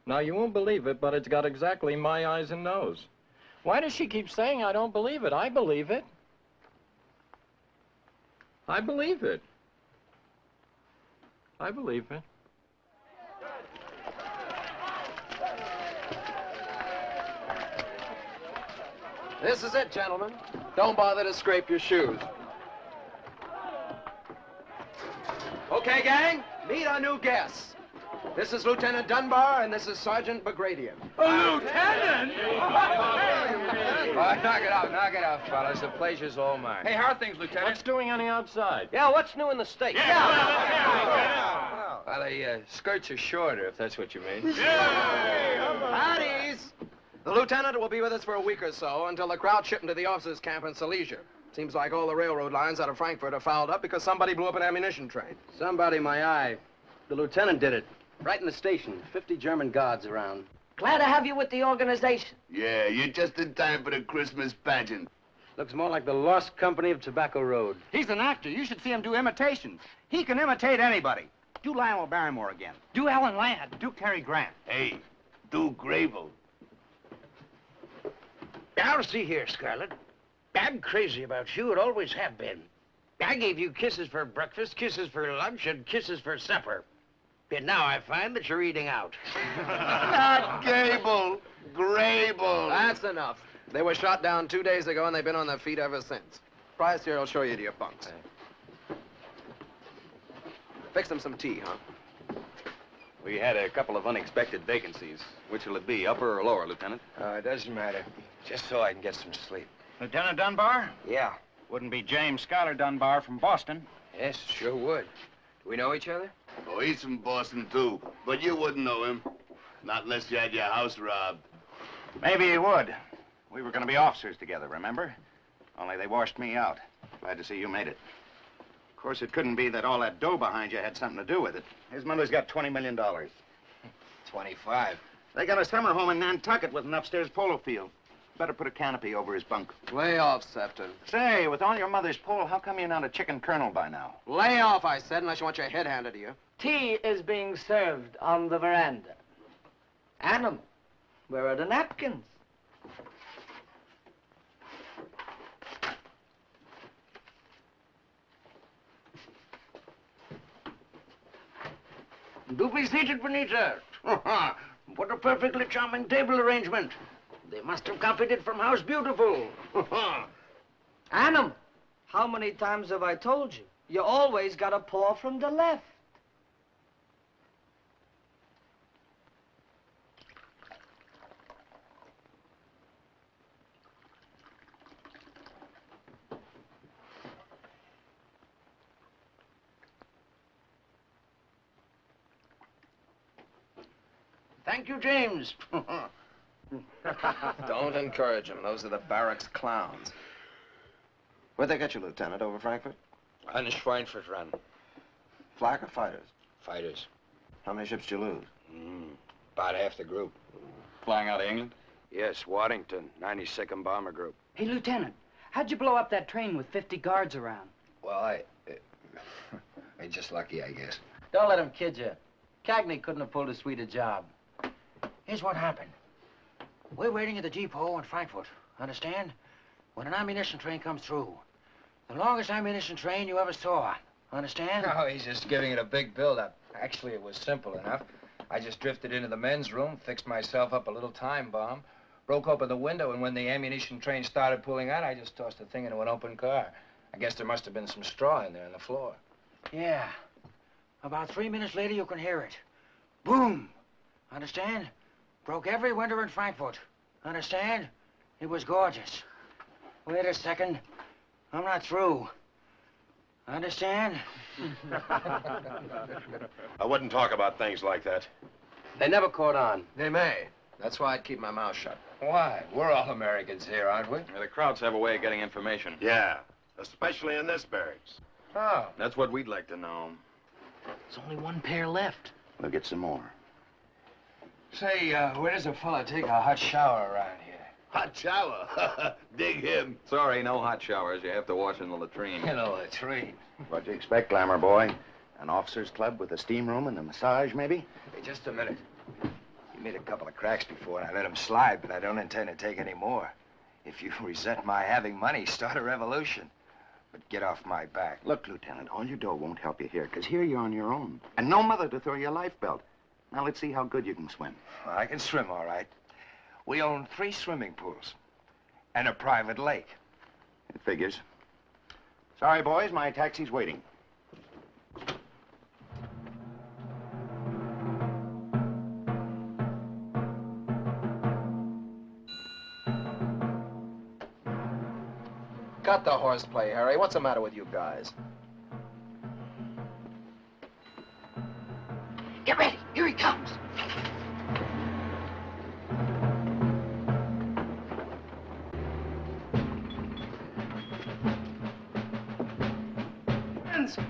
Now, you won't believe it, but it's got exactly my eyes and nose. Why does she keep saying I don't believe it? I believe it. I believe it. I believe it. This is it, gentlemen. Don't bother to scrape your shoes. Okay, gang, meet our new guests. This is Lieutenant Dunbar, and this is Sergeant Bagradian. lieutenant? Knock it out, knock it out, fellas. The pleasure's all mine. Hey, how are things, Lieutenant? What's doing on the outside? Yeah, what's new in the state? Yeah. Well, the uh, skirts are shorter, if that's what you mean. Howdies! The lieutenant will be with us for a week or so until the crowd shipped into the officers' camp in Silesia. Seems like all the railroad lines out of Frankfurt are fouled up because somebody blew up an ammunition train. Somebody, my eye. The lieutenant did it. Right in the station. 50 German guards around. Glad to have you with the organization. Yeah, you're just in time for the Christmas pageant. Looks more like the Lost Company of Tobacco Road. He's an actor. You should see him do imitations. He can imitate anybody. Do Lionel Barrymore again. Do Alan Ladd. Do Cary Grant. Hey, do Grable. Now, see here, Scarlett. I'm crazy about you and always have been. I gave you kisses for breakfast, kisses for lunch, and kisses for supper. And now I find that you're eating out. Not Gable. Grable. That's enough. They were shot down two days ago, and they've been on their feet ever since. Price here will show you to your bunks. Fix them some tea, huh? We had a couple of unexpected vacancies. Which will it be, upper or lower, Lieutenant? Uh, it doesn't matter. Just so I can get some sleep. Lieutenant Dunbar? Yeah. Wouldn't be James Schuyler Dunbar from Boston. Yes, sure would. Do we know each other? Oh, he's from Boston, too. But you wouldn't know him. Not unless you had your house robbed. Maybe he would. We were going to be officers together, remember? Only they washed me out. Glad to see you made it. Of course, it couldn't be that all that dough behind you had something to do with it. His mother's got $20 million. 25. They got a summer home in Nantucket with an upstairs polo field. Better put a canopy over his bunk. Lay off, Sefton. Say, with all your mother's pull, how come you're not a chicken colonel by now? Lay off, I said, unless you want your head handed to you. Tea is being served on the veranda. Animal, where are the napkins? Do be seated, Benita. what a perfectly charming table arrangement. They must have copied it from House Beautiful. Animal, how many times have I told you? You always got to pour from the left. Thank you, James. Don't encourage them. Those are the barracks clowns. Where'd they get you, Lieutenant? Over Frankfurt? On the Schweinfurt run. Flak or fighters? Fighters. How many ships did you lose? Mm, about half the group. Flying out of England? Yes, Waddington, 92nd Bomber Group. Hey, Lieutenant, how'd you blow up that train with 50 guards around? Well, I... Uh, I just lucky, I guess. Don't let him kid you. Cagney couldn't have pulled a sweeter job. Here's what happened. We're waiting at the depot in Frankfurt, understand? When an ammunition train comes through. The longest ammunition train you ever saw, understand? No, he's just giving it a big build-up. Actually, it was simple enough. I just drifted into the men's room, fixed myself up a little time bomb, broke open the window, and when the ammunition train started pulling out, I just tossed the thing into an open car. I guess there must have been some straw in there on the floor. Yeah. About three minutes later, you can hear it. Boom! Understand? Broke every winter in Frankfurt. Understand? It was gorgeous. Wait a second. I'm not through. Understand? I wouldn't talk about things like that. They never caught on. They may. That's why I'd keep my mouth shut. Why? We're all Americans here, aren't we? Yeah, the Krauts have a way of getting information. Yeah, especially in this barracks. Oh. That's what we'd like to know. There's only one pair left. We'll get some more. Say, uh, where does a fella take a hot shower around here? Hot shower. Dig him. Sorry, no hot showers. You have to wash in the latrine. In the latrine. What do you expect, Glamour Boy? An officer's club with a steam room and a massage, maybe? Hey, just a minute. You made a couple of cracks before, and I let them slide, but I don't intend to take any more. If you resent my having money, start a revolution. But get off my back. Look, Lieutenant, all your dough won't help you here, because here you're on your own. And no mother to throw you a life belt. Now, let's see how good you can swim. I can swim, all right. We own three swimming pools and a private lake. It figures. Sorry, boys, my taxi's waiting. Got the horseplay, Harry. What's the matter with you guys? Get ready. Here he comes.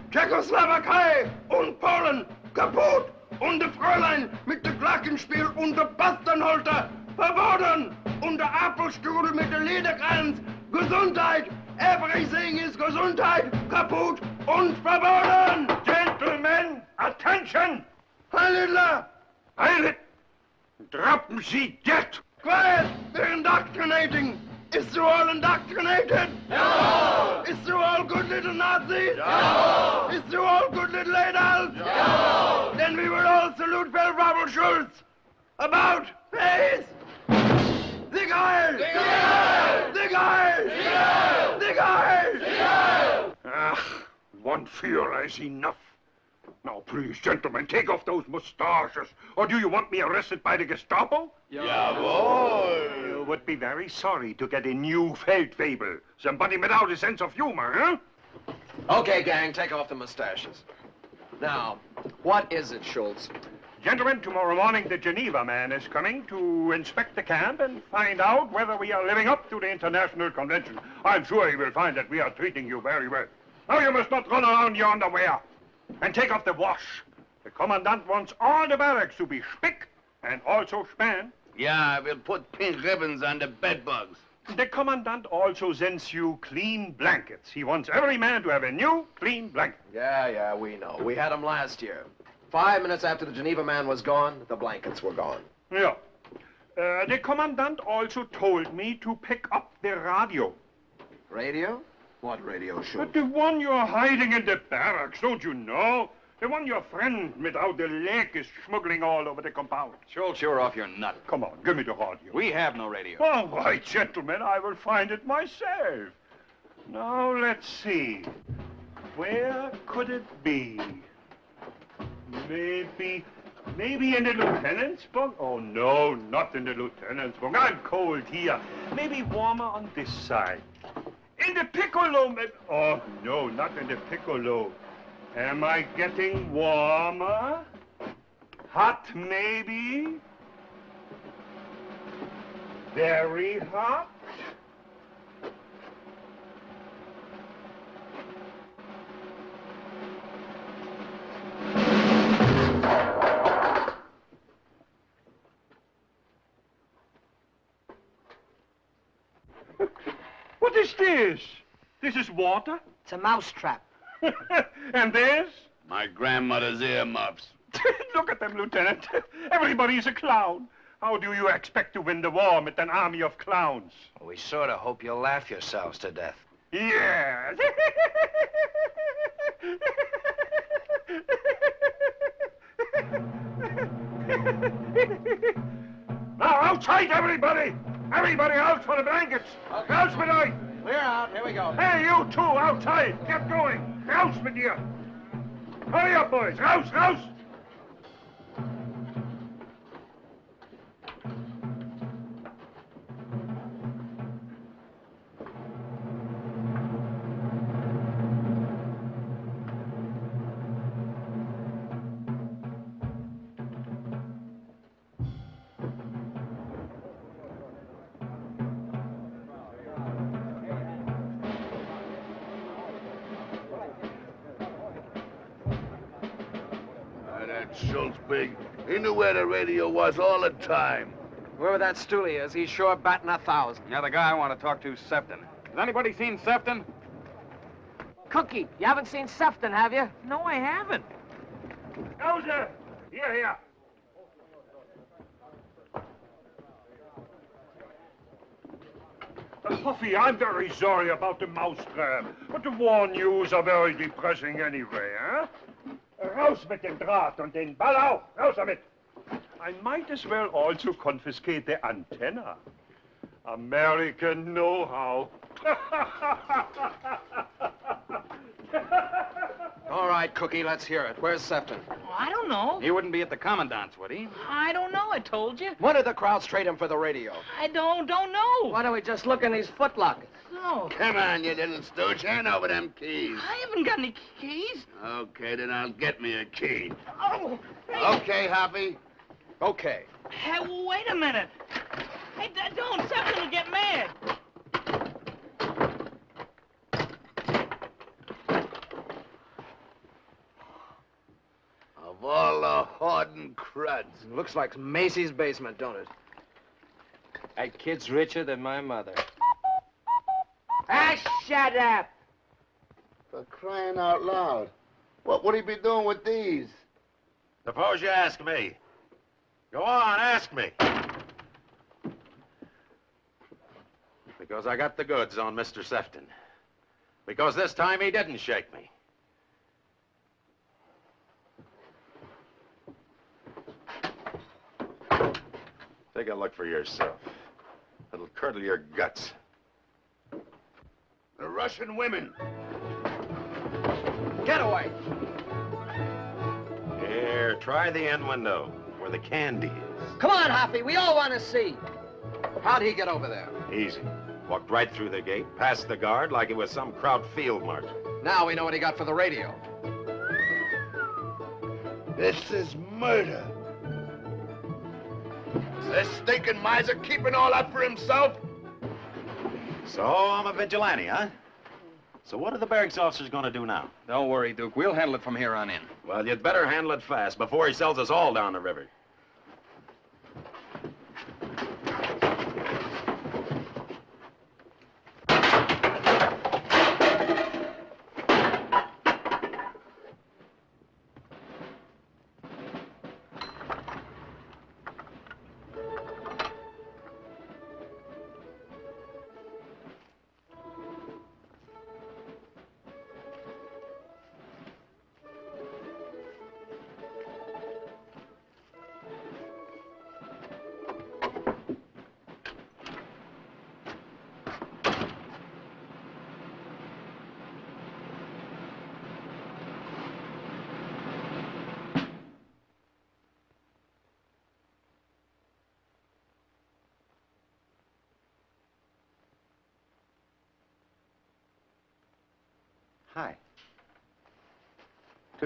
Tschechoslowakei und Polen kaputt. Und der Fräulein mit der Glockenspiel und der Basternholter verboten und der Apfelstuhl mit der Lederkranz Gesundheit everything is Gesundheit kaputt und verboten. Gentlemen attention Hitler Heil Hitler Droppen Sie dead Quiet they're indoctrinating Is you all indoctrinated? No! Is you all good little Nazis? No! Is you all good little adults? No! Then we will all salute Feldwebel Schulz. About face! Sieg Heil! Sieg Heil! Sieg Heil! Sieg Heil! Ah, one Führer is enough. Now, please, gentlemen, take off those mustaches. Or do you want me arrested by the Gestapo? Jawohl. You would be very sorry to get a new Feldwebel. Somebody without a sense of humor, huh? Okay, gang, take off the mustaches. Now, what is it, Schultz? Gentlemen, tomorrow morning the Geneva man is coming to inspect the camp and find out whether we are living up to the International Convention. I'm sure he will find that we are treating you very well. Now you must not run around your underwear. And take off the wash. The commandant wants all the barracks to be spick and also span. Yeah, we'll put pink ribbons on the bedbugs. The commandant also sends you clean blankets. He wants every man to have a new, clean blanket. Yeah, yeah, we know. We had them last year. Five minutes after the Geneva man was gone, the blankets were gone. Yeah. Uh, the commandant also told me to pick up the radio. Radio? What radio show? But the one you're hiding in the barracks, don't you know? The one your friend without the leg is smuggling all over the compound. Schultz, you're off your nut. Come on, give me the radio. We have no radio. All right, gentlemen, I will find it myself. Now, let's see. Where could it be? Maybe, maybe in the lieutenant's bunk? Oh, no, not in the lieutenant's bunk. I'm cold here. Maybe warmer on this side. In the piccolo. Oh, no, not in the piccolo. Am I getting warmer? Hot, maybe? Very hot? This? This is water? It's a mouse trap. and this? My grandmother's earmuffs. Look at them, Lieutenant. Everybody's a clown. How do you expect to win the war with an army of clowns? We sort of hope you'll laugh yourselves to death. Yes. now, outside, everybody! Everybody out for the blankets! House with I! Clear out. Here we go. Hey, you two, outside! Get going! House with you! Hurry up, boys! House, house! Where the radio was all the time. Whoever that stoolie is, he's sure batting a thousand. Yeah, the guy I want to talk to is Sefton. Has anybody seen Sefton? Cookie, you haven't seen Sefton, have you? No, I haven't. Hauser! Here, here. Huffy, I'm very sorry about the mousetrap, but the war news are very depressing anyway, huh? Raus mit dem Draht und den Ball auch! Raus damit! I might as well also confiscate the antenna. American know-how. All right, Cookie, let's hear it. Where's Sefton? Oh, I don't know. He wouldn't be at the commandant's, would he? I don't know. I told you. When did the Krauts trade him for the radio? I don't don't know. Why don't we just look in these footlockers? No. Come on, you little stooge. Hand over them keys. I haven't got any keys. Okay, then I'll get me a key. Oh. Hey, Okay, Hoffy. Okay. hey, wait a minute. Hey, don't. Something will get mad. Of all the hardened cruds. Looks like Macy's basement, don't it? That kid's richer than my mother. Ah, shut up! For crying out loud. What would he be doing with these? Suppose you ask me. Go on, ask me. Because I got the goods on Mr. Sefton. Because this time he didn't shake me. Take a look for yourself. It'll curdle your guts. The Russian women. Get away! Here, try the end window, where the candy is. Come on, Hoffy. We all want to see. How'd he get over there? Easy. Walked right through the gate, past the guard like it was some Kraut field marshal. Now we know what he got for the radio. This is murder. Is This stinking miser keeping all that for himself? So I'm a vigilante, huh? So what are the barracks officers going to do now? Don't worry, Duke. We'll handle it from here on in. Well, you'd better handle it fast before he sells us all down the river.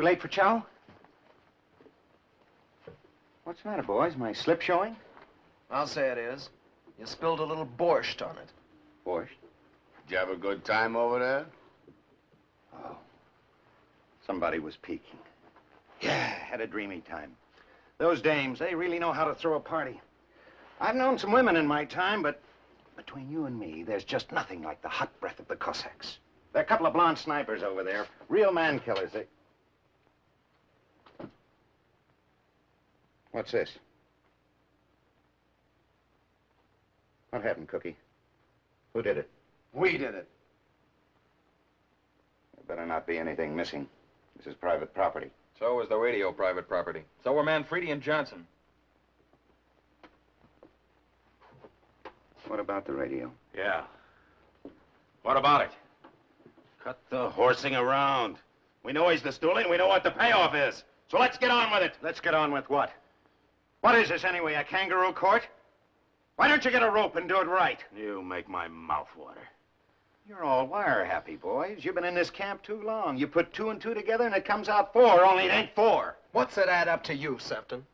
Too late for chow? What's the matter, boys? My slip showing? I'll say it is. You spilled a little borscht on it. Borscht? Did you have a good time over there? Oh. Somebody was peeking. Yeah, had a dreamy time. Those dames, they really know how to throw a party. I've known some women in my time, but between you and me, there's just nothing like the hot breath of the Cossacks. There are a couple of blonde snipers over there. Real man killers. They... What's this? What happened, Cookie? Who did it? We did it. There better not be anything missing. This is private property. So was the radio private property. So were Manfredi and Johnson. What about the radio? Yeah. What about it? Cut the horsing around. We know he's the stoolie, and we know what the payoff is. So let's get on with it. Let's get on with what? What is this anyway, a kangaroo court? Why don't you get a rope and do it right? You make my mouth water. You're all wire happy, boys. You've been in this camp too long. You put two and two together and it comes out four, only it ain't four. What's it add up to you, Sefton?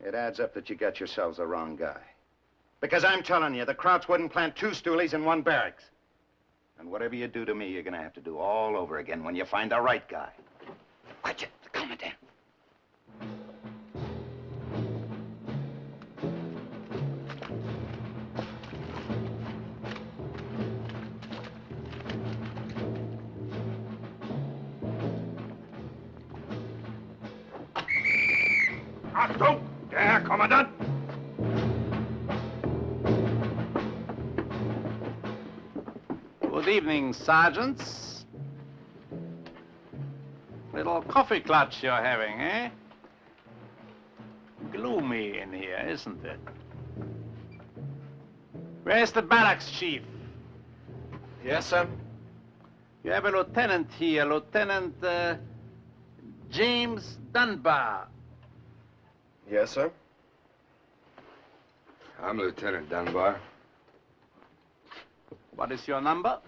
It adds up that you got yourselves the wrong guy. Because I'm telling you, the Krauts wouldn't plant two stoolies in one barracks. And whatever you do to me, you're gonna have to do all over again when you find the right guy. Watch it, the commandant. Achtung! Der Herr Kommandant! Good evening, sergeants. Little coffee clutch you're having, eh? Gloomy in here, isn't it? Where's the barracks chief? Yes, sir. You have a lieutenant here, Lieutenant uh, James Dunbar. Yes, sir. I'm Lieutenant Dunbar. What is your number?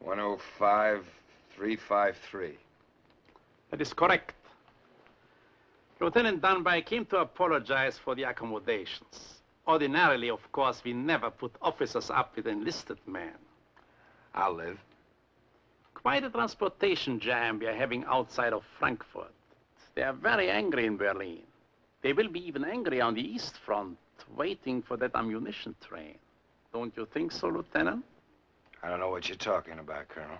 105353. That is correct. Lieutenant Dunbar came to apologize for the accommodations. Ordinarily, of course, we never put officers up with enlisted men. I'll live. Quite a transportation jam we are having outside of Frankfurt. They are very angry in Berlin. They will be even angry on the East Front, waiting for that ammunition train. Don't you think so, Lieutenant? I don't know what you're talking about, Colonel.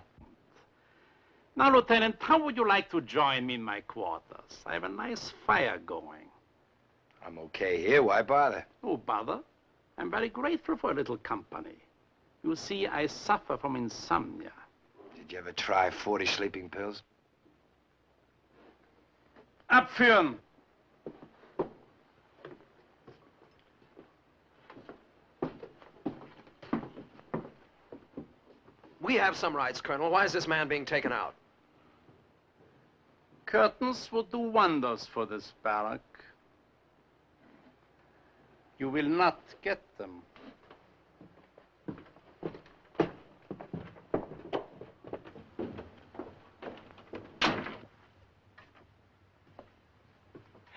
Now, Lieutenant, how would you like to join me in my quarters? I have a nice fire going. I'm okay here. Why bother? Oh, bother. I'm very grateful for a little company. You see, I suffer from insomnia. Did you ever try 40 sleeping pills? Abführen! We have some rights, Colonel. Why is this man being taken out? Curtains would do wonders for this barrack. You will not get them.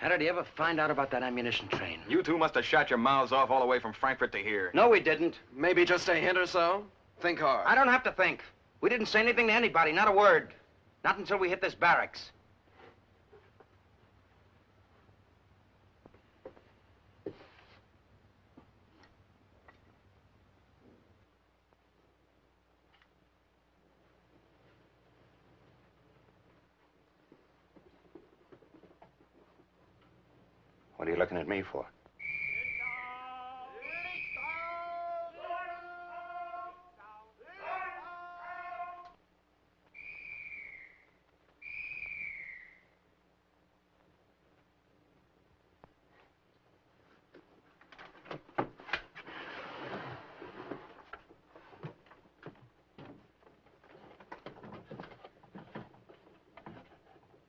How did he ever find out about that ammunition train? You two must have shot your mouths off all the way from Frankfurt to here. No, we didn't. Maybe just a hint or so? Think hard. I don't have to think. We didn't say anything to anybody, not a word. Not until we hit this barracks. What are you looking at me for?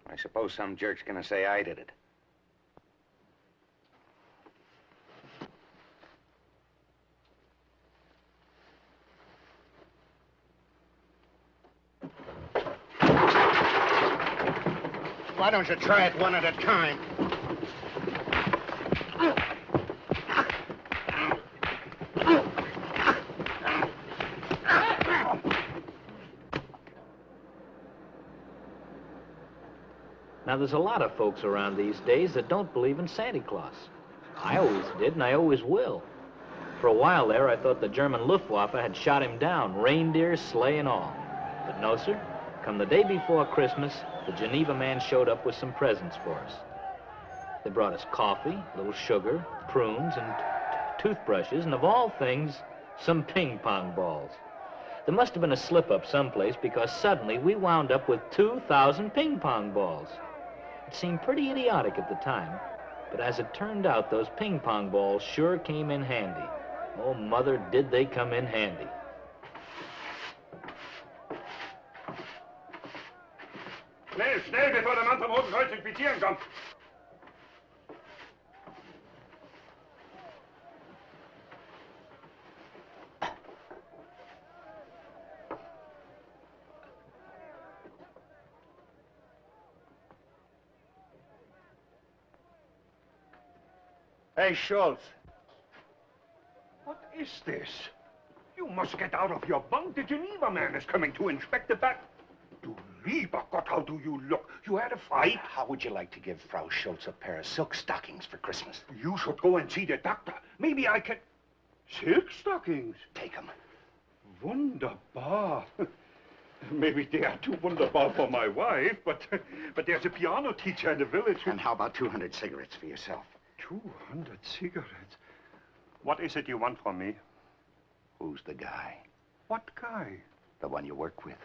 I suppose some jerk's gonna say I did it. Why don't you try it one at a time? Now, there's a lot of folks around these days that don't believe in Santa Claus. I always did, and I always will. For a while there, I thought the German Luftwaffe had shot him down, reindeer, sleigh, and all. But no, sir. Come the day before Christmas, the Geneva man showed up with some presents for us. They brought us coffee, a little sugar, prunes, and toothbrushes, and of all things, some ping pong balls. There must have been a slip up someplace because suddenly we wound up with 2,000 ping pong balls. It seemed pretty idiotic at the time, but as it turned out, those ping pong balls sure came in handy. Oh, mother, did they come in handy. Schnell, schnell, bevor der Mann vom Roten Kreuz infizieren kommt. Hey, Schultz. What is this? You must get out of your bunk. The Geneva man is coming to inspect the back. Lieber Gott, how do you look? You had a fight? How would you like to give Frau Schultz a pair of silk stockings for Christmas? You should go and see the doctor. Maybe I can... Silk stockings? Take them. Wunderbar. Maybe they are too wunderbar for my wife, but but there's a piano teacher in the village. And how about 200 cigarettes for yourself? 200 cigarettes? What is it you want from me? Who's the guy? What guy? The one you work with.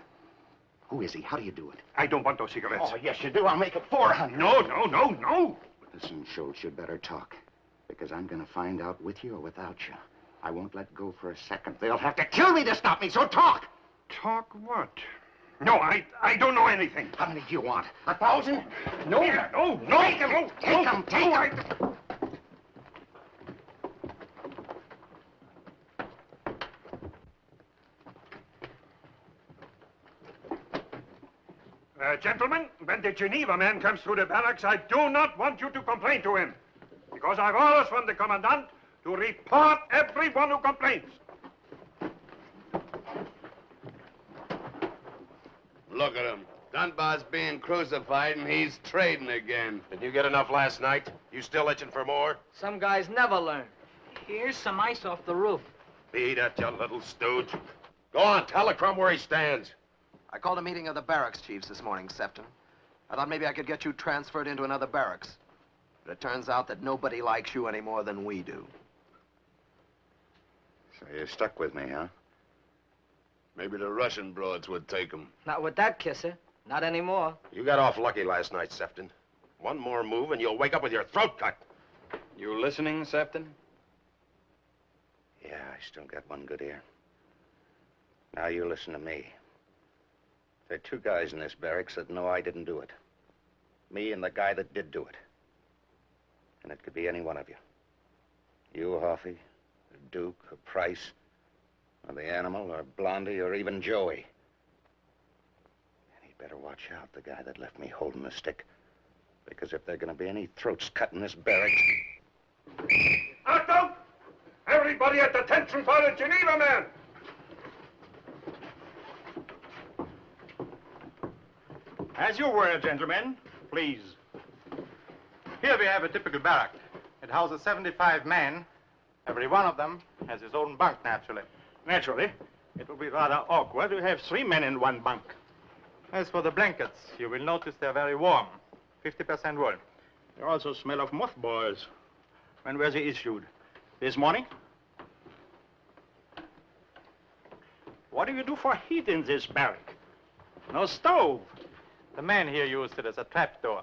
Who is he? How do you do it? I don't want those cigarettes. Oh, yes, you do. I'll make it 400. No, no, no, no. Listen, Schultz, you'd better talk. Because I'm going to find out with you or without you. I won't let go for a second. They'll have to kill me to stop me, so talk! Talk what? No, I I don't know anything. How many do you want? A thousand? No, no, no. Take 'em, no, take no, 'em, take no, gentlemen, when the Geneva man comes through the barracks, I do not want you to complain to him. Because I've orders from the commandant to report everyone who complains. Look at him. Dunbar's being crucified and he's trading again. Did you get enough last night? You still itching for more? Some guys never learn. Here's some ice off the roof. Beat it, you little stooge. Go on, tell the crumb where he stands. I called a meeting of the barracks chiefs this morning, Sefton. I thought maybe I could get you transferred into another barracks. But it turns out that nobody likes you any more than we do. So you're stuck with me, huh? Maybe the Russian broads would take him. Not with that kisser. Not anymore. You got off lucky last night, Sefton. One more move and you'll wake up with your throat cut. You listening, Sefton? Yeah, I still got one good ear. Now you listen to me. There are two guys in this barracks that know I didn't do it. Me and the guy that did do it. And it could be any one of you. You, Hoffy, or Duke, or Price, or the Animal, or Blondie, or even Joey. And he'd better watch out, the guy that left me holding the stick. Because if there are going to be any throats cut in this barracks... Out! Everybody at detention for the Geneva man! As you were, gentlemen, please. Here we have a typical barrack. It houses 75 men. Every one of them has his own bunk, naturally. Naturally. It will be rather awkward to have three men in one bunk. As for the blankets, you will notice they're very warm. 50% wool. They also smell of mothballs. When were they issued? This morning? What do you do for heat in this barrack? No stove. The man here used it as a trapdoor,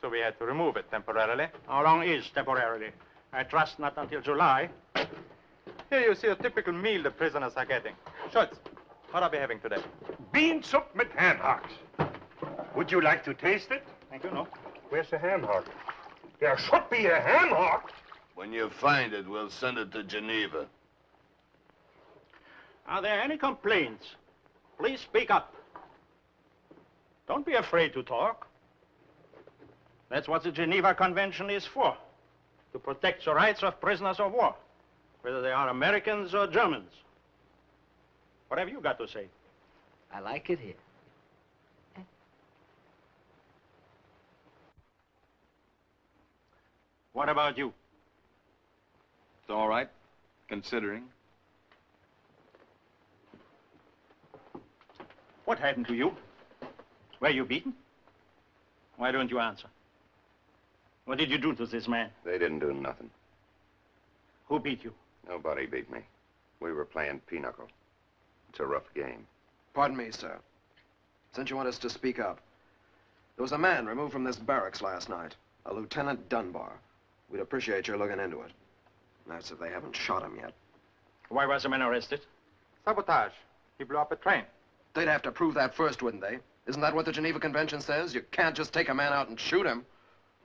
so we had to remove it temporarily. How long is temporarily? I trust not until July. Here you see a typical meal the prisoners are getting. Schultz, what are we having today? Bean soup with ham hocks. Would you like to taste it? Thank you, no. Where's the ham hock? There should be a ham hock. When you find it, we'll send it to Geneva. Are there any complaints? Please speak up. Don't be afraid to talk. That's what the Geneva Convention is for. To protect the rights of prisoners of war, whether they are Americans or Germans. What have you got to say? I like it here. What about you? It's all right, considering. What happened to you? Were you beaten? Why don't you answer? What did you do to this man? They didn't do nothing. Who beat you? Nobody beat me. We were playing pinochle. It's a rough game. Pardon me, sir. Since you want us to speak up, there was a man removed from this barracks last night, a Lieutenant Dunbar. We'd appreciate your looking into it. That's if they haven't shot him yet. Why was the man arrested? Sabotage. He blew up a train. They'd have to prove that first, wouldn't they? Isn't that what the Geneva Convention says? You can't just take a man out and shoot him.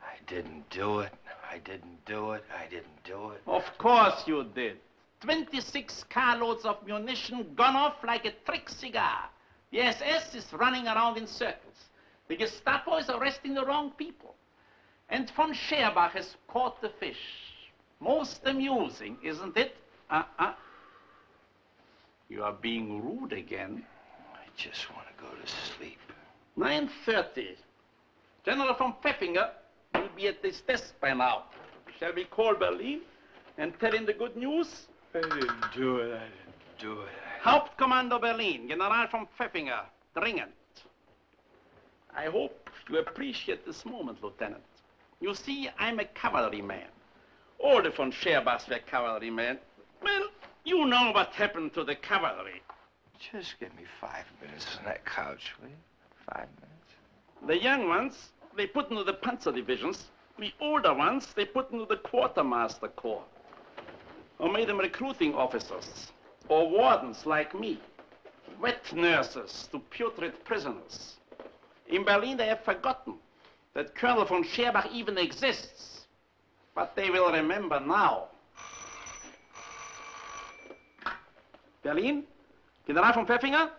I didn't do it. I didn't do it. I didn't do it. Of course you did. 26 carloads of munition gone off like a trick cigar. The SS is running around in circles. The Gestapo is arresting the wrong people. And von Scherbach has caught the fish. Most amusing, isn't it? Uh-uh. You are being rude again. I just want to go to sleep. 9.30. General von Pfeffinger will be at his desk by now. Shall we call Berlin and tell him the good news? I didn't do it. I didn't do it. Hauptkommando Berlin, General von Pfeffinger, dringend. I hope you appreciate this moment, Lieutenant. You see, I'm a cavalryman. All the von Scherbachs were cavalrymen. Well, you know what happened to the cavalry. Just give me five minutes on that couch, will you? Five minutes. The young ones, they put into the panzer divisions. The older ones, they put into the quartermaster corps. Or made them recruiting officers. Or wardens like me. Wet nurses to putrid prisoners. In Berlin, they have forgotten that Colonel von Scherbach even exists. But they will remember now. Berlin, General von Pfeffinger,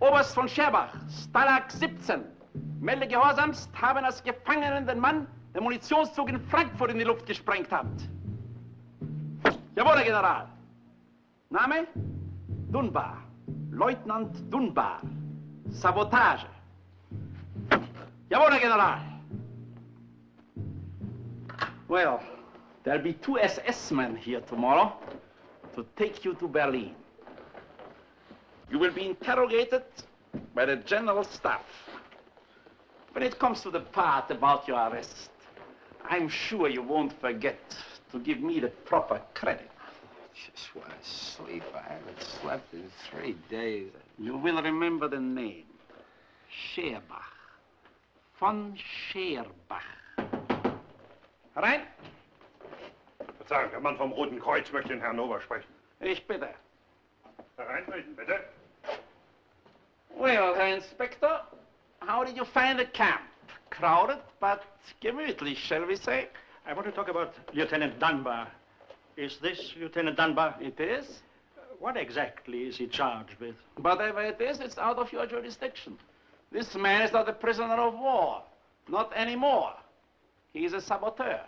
Oberst von Scherbach, Stalag 17. Melde gehorsamst, haben als Gefangenen den Mann, der Munitionszug in Frankfurt in die Luft gesprengt hat. Jawohl, Herr General. Name? Dunbar. Leutnant Dunbar. Sabotage. Jawohl, Herr General. Well, there'll be two SS men here tomorrow to take you to Berlin. You will be interrogated by the General Staff. When it comes to the part about your arrest, I'm sure you won't forget to give me the proper credit. Just want to sleep. I haven't slept in three days. You will remember the name. Scherbach. Von Scherbach. Rein? Verzeihung, der Mann vom Roten Kreuz möchte den Herrn Ober sprechen. Ich bitte. Hereintreten, bitte. Well, Herr Inspector, how did you find the camp? Crowded, but gemütlich, shall we say? I want to talk about Lieutenant Dunbar. Is this Lieutenant Dunbar? It is. What exactly is he charged with? Whatever it is, it's out of your jurisdiction. This man is not a prisoner of war. Not anymore. He is a saboteur.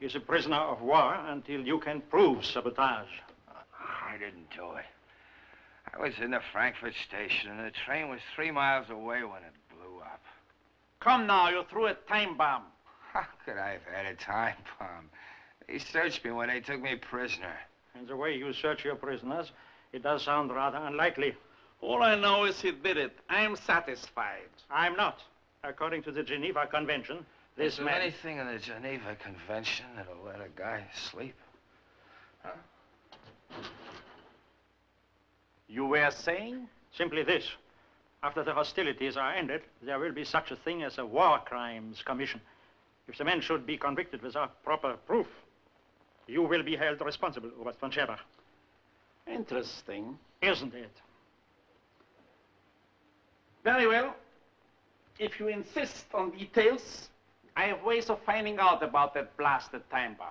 He's a prisoner of war until you can prove sabotage. I didn't do it. I was in the Frankfurt station, and the train was three miles away when it blew up. Come now, you threw a time bomb. How could I have had a time bomb? They searched me when they took me prisoner. And the way you search your prisoners, it does sound rather unlikely. All I know is he did it. I'm satisfied. I'm not. According to the Geneva Convention, this Is there man... anything in the Geneva Convention that'll let a guy sleep? You were saying? Simply this. After the hostilities are ended, there will be such a thing as a War Crimes Commission. If the men should be convicted without proper proof, you will be held responsible, Oberst von Scherbach. Interesting. Isn't it? Very well. If you insist on details, I have ways of finding out about that blasted time bomb.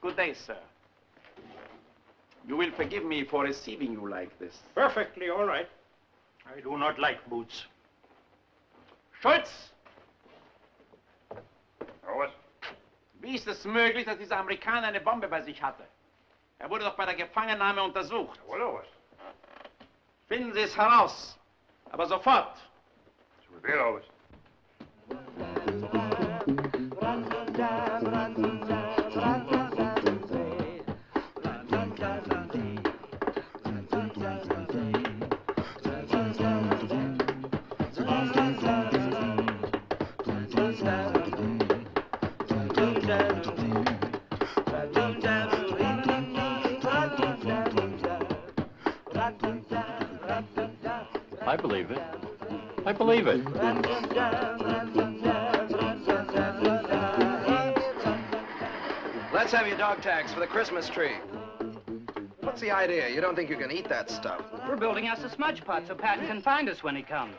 Good day, sir. You will forgive me for receiving you like this. Perfectly all right. I do not like boots. Schultz! Was? Wie ist es möglich, dass dieser Amerikaner eine Bombe bei sich hatte? Er wurde doch bei der Gefangennahme untersucht. was? Finden Sie es heraus. Aber sofort. Befehl, I believe it. I believe it. Let's have your dog tags for the Christmas tree. What's the idea? You don't think you can eat that stuff? We're building us a smudge pot so Patton can find us when he comes.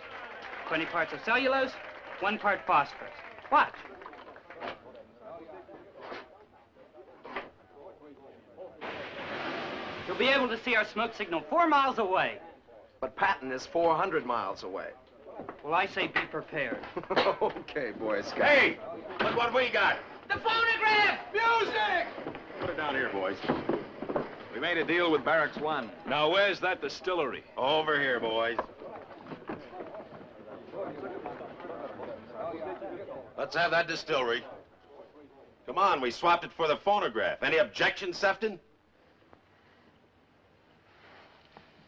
20 parts of cellulose, one part phosphorus. Watch. You'll be able to see our smoke signal four miles away. But Patton is 400 miles away. Well, I say be prepared. okay, Boy Scout. Hey, look what we got. The phonograph! Music! Put it down here, boys. We made a deal with Barracks One. Now, where's that distillery? Over here, boys. Let's have that distillery. Come on, we swapped it for the phonograph. Any objections, Sefton?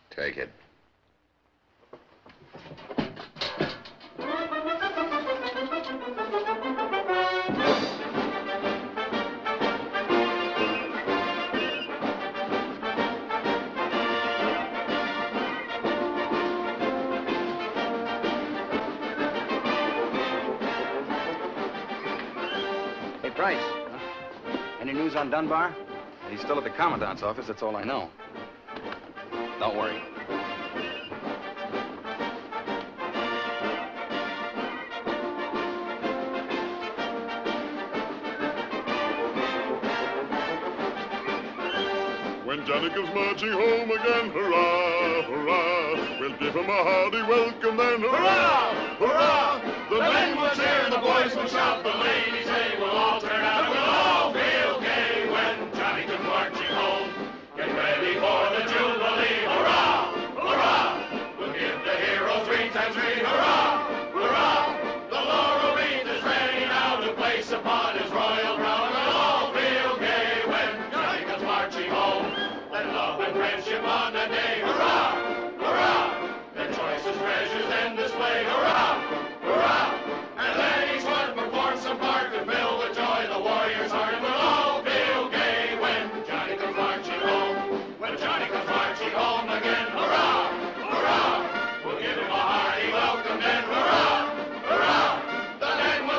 Take it. Any news on Dunbar? He's still at the Commandant's office, that's all I know. Don't worry. When Johnny comes marching home again, hurrah, hurrah, we'll give him a hearty welcome then, hurrah, hurrah. The men will cheer, the boys will shout, the ladies they will all turn out, times hurrah, hurrah. The laurel wreath is ready now to place upon his royal crown, and we'll all feel gay when comes marching home. Let love and friendship on that day, hurrah, hurrah. Their choicest treasures then display, hurrah, hurrah. And then each one performs some part to fill the joy the warrior's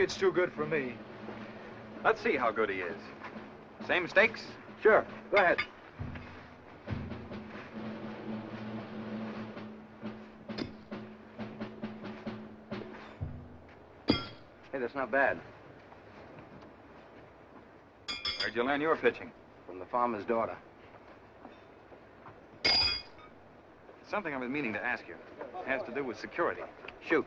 kid's too good for me. Let's see how good he is. Same stakes? Sure. Go ahead. Hey, that's not bad. Where'd you learn your pitching? From the farmer's daughter. Something I was meaning to ask you. It has to do with security. Shoot.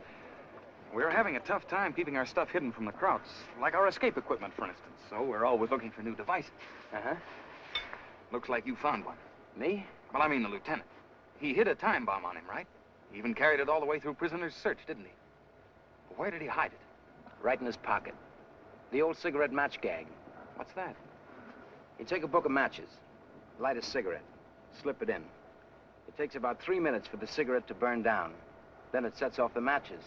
We're having a tough time keeping our stuff hidden from the Krauts, like our escape equipment, for instance. So we're always looking for new devices. Uh-huh. Looks like you found one. Me? Well, I mean the lieutenant. He hid a time bomb on him, right? He even carried it all the way through prisoner's search, didn't he? Where did he hide it? Right in his pocket. The old cigarette match gag. What's that? You take a book of matches, light a cigarette, slip it in. It takes about three minutes for the cigarette to burn down. Then it sets off the matches.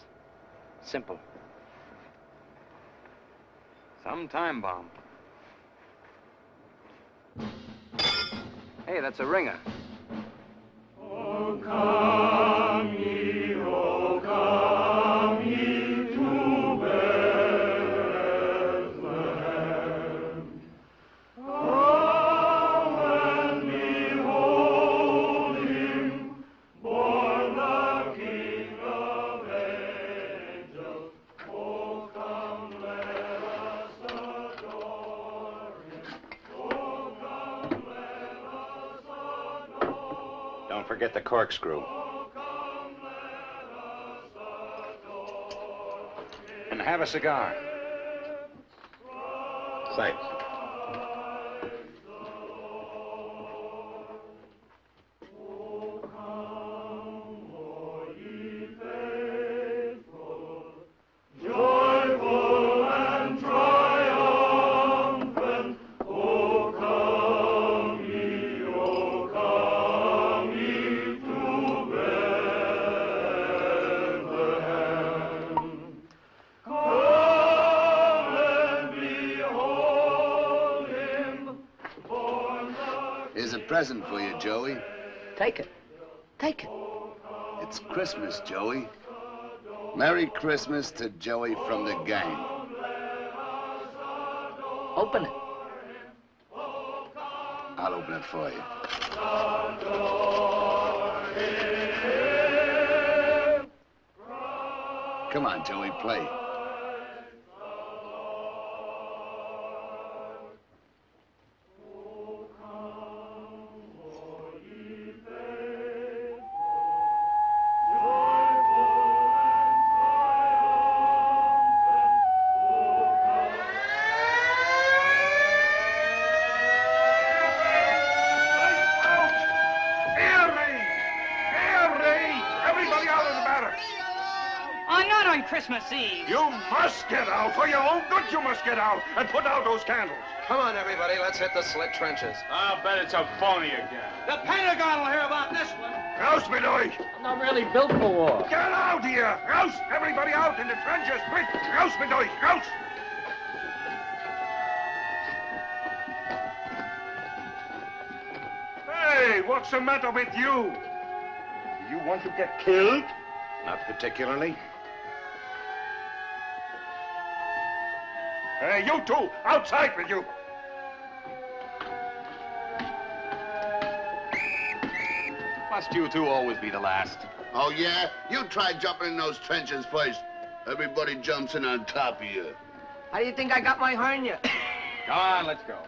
Simple. Some time bomb. Hey, that's a ringer. Oh, adore the corkscrew. And have a cigar. Thanks. Present for you, Joey. Take it. Take it. It's Christmas, Joey. Merry Christmas to Joey from the gang. Open it. I'll open it for you. Come on, Joey, play. On Christmas Eve. You must get out. For your own good, you must get out and put out those candles. Come on, everybody, let's hit the slit trenches. I'll bet it's a phony again. The Pentagon will hear about this one. Rouse, me boy. I'm not really built for war. Get out here! Rouse! Everybody out in the trenches, quick! Rouse, me boy! Rouse! Hey, what's the matter with you? Do you want to get killed? Not particularly. Hey, you two, outside with you. Must you two always be the last? Oh, yeah? You try jumping in those trenches first. Everybody jumps in on top of you. How do you think I got my hernia? Come on, let's go.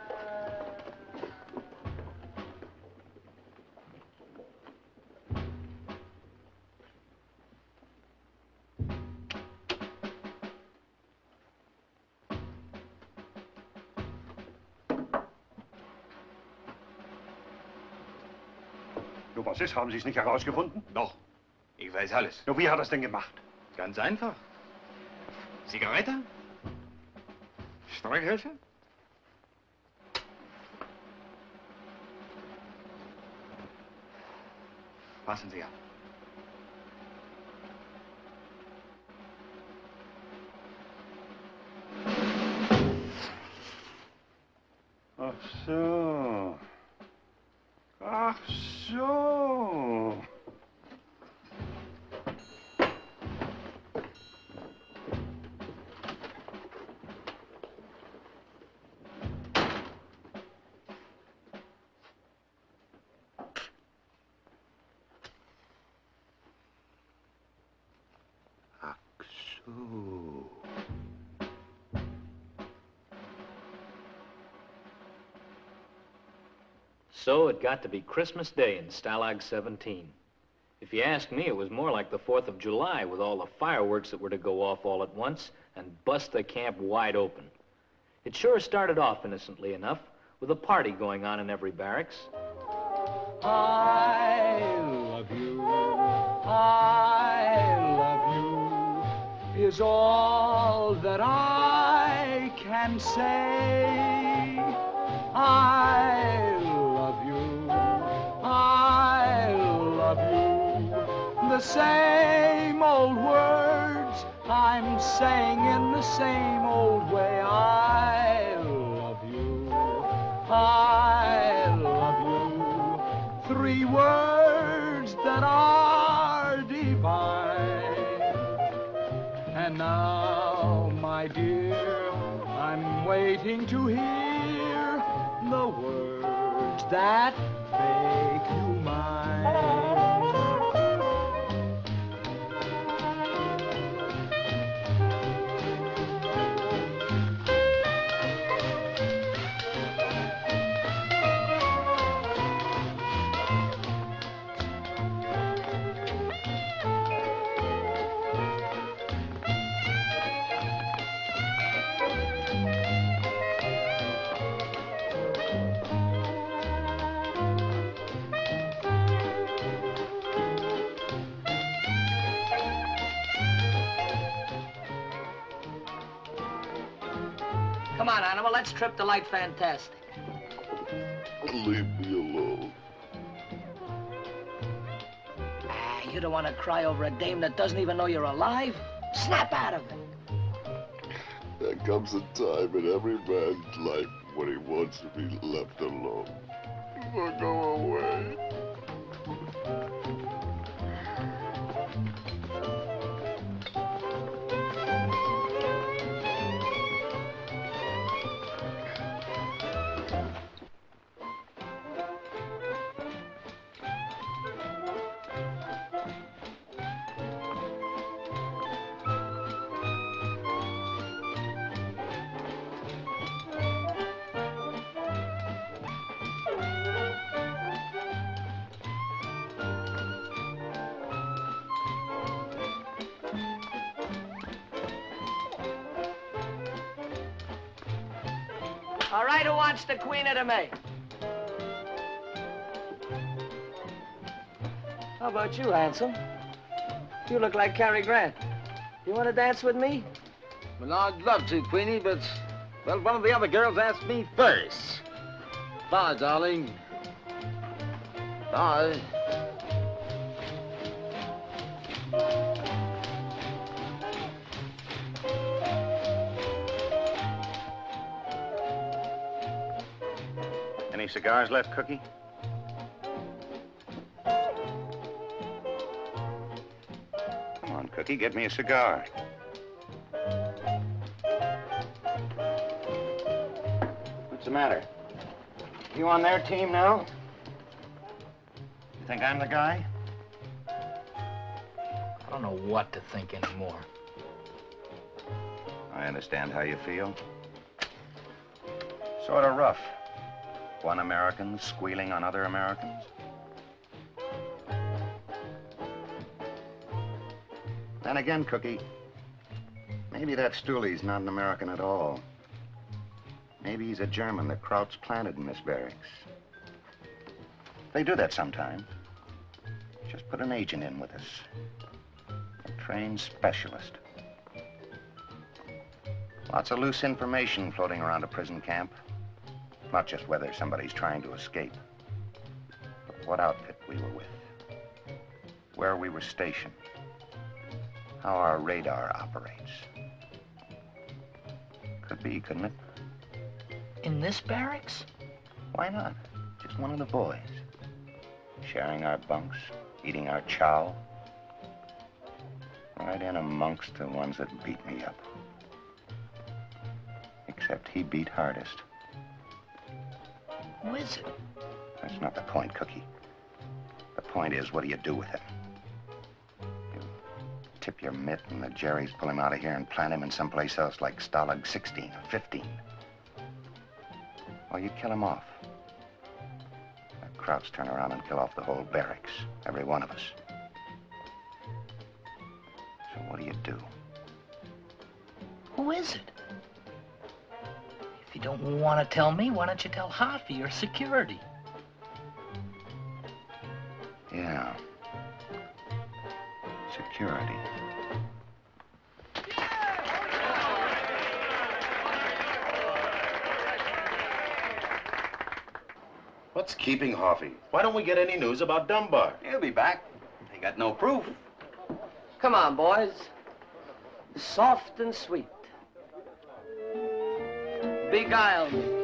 Ist? Haben Sie es nicht herausgefunden? Doch. Ich weiß alles. Nur, wie hat er es denn gemacht? Ganz einfach. Zigarette? Streichhölzer? Passen Sie auf. Got to be Christmas Day in Stalag 17. If you ask me, it was more like the 4th of July with all the fireworks that were to go off all at once and bust the camp wide open. It sure started off innocently enough, with a party going on in every barracks. I love you. I love you is all that I can say. I The same old words I'm saying in the same old way. I love you. I love you. Three words that are divine. And now, my dear, I'm waiting to hear the words that Come on, Animal, let's trip the light fantastic. Leave me alone. Ah, you don't want to cry over a dame that doesn't even know you're alive? Snap out of it. There comes a time in every man's life when he wants to be left alone. So go away. How about you, handsome? You look like Cary Grant. You want to dance with me? Well, I'd love to, Queenie, but, well, one of the other girls asked me first. Bye, darling. Bye. Cigars left, Cookie? Come on, Cookie, get me a cigar. What's the matter? You on their team now? You think I'm the guy? I don't know what to think anymore. I understand how you feel. Sort of rough. One American squealing on other Americans. Then again, Cookie, maybe that Stooley's not an American at all. Maybe he's a German that Krauts planted in this barracks. They do that sometimes. Just put an agent in with us. A trained specialist. Lots of loose information floating around a prison camp. Not just whether somebody's trying to escape, but what outfit we were with, where we were stationed, how our radar operates. Could be, couldn't it? In this barracks? Why not? Just one of the boys. Sharing our bunks, eating our chow. Right in amongst the ones that beat me up. Except he beat hardest. Who is it? That's not the point, Cookie. The point is, what do you do with him? You tip your mitt and the Jerry's pull him out of here and plant him in someplace else like Stalag 16 or 15. Or you kill him off. The Krauts turn around and kill off the whole barracks, every one of us. So what do you do? Who is it? If you don't want to tell me, why don't you tell Harvey or security? Yeah. Security. What's keeping Hoffy? Why don't we get any news about Dunbar? He'll be back. They got no proof. Come on, boys. Soft and sweet. Beguile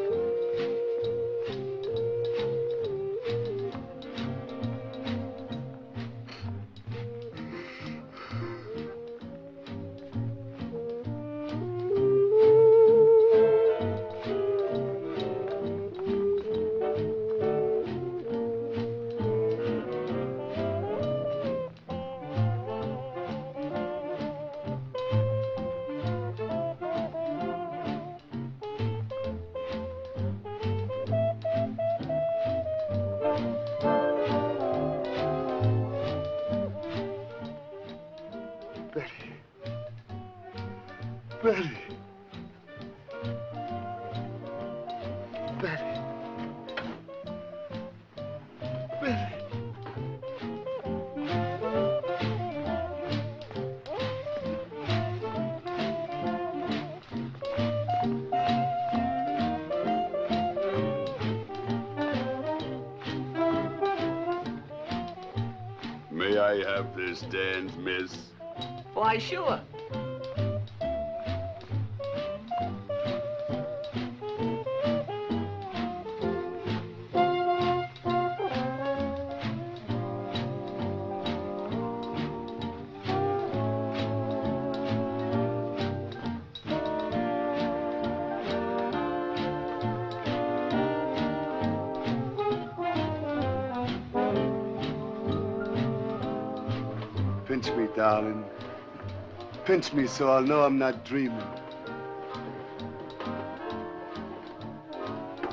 Pinch me so I'll know I'm not dreaming.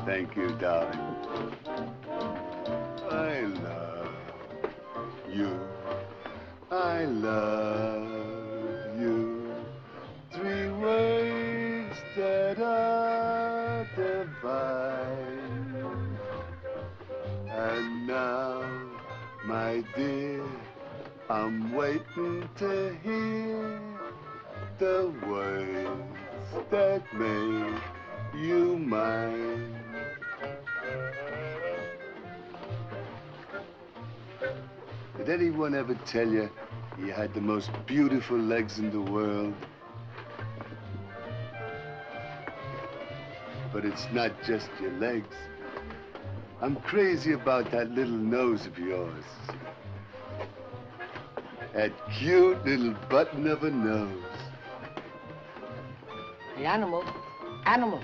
Thank you, darling. Ever tell you you had the most beautiful legs in the world? But it's not just your legs. I'm crazy about that little nose of yours. That cute little button of a nose. The animal. Animal.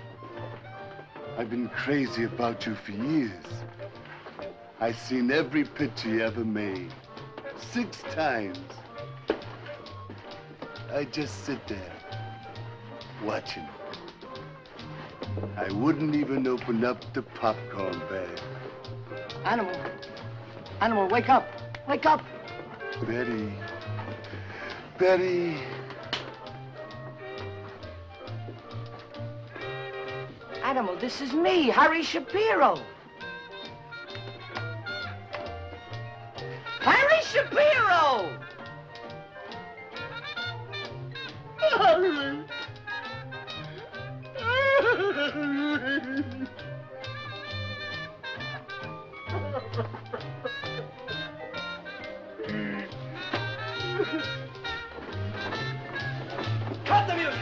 I've been crazy about you for years. I've seen every picture you ever made. Six times. I just sit there, watching. I wouldn't even open up the popcorn bag. Animal. Animal, wake up. Wake up. Betty. Betty. Animal, this is me, Harry Shapiro. Harry Shapiro! Cut the music!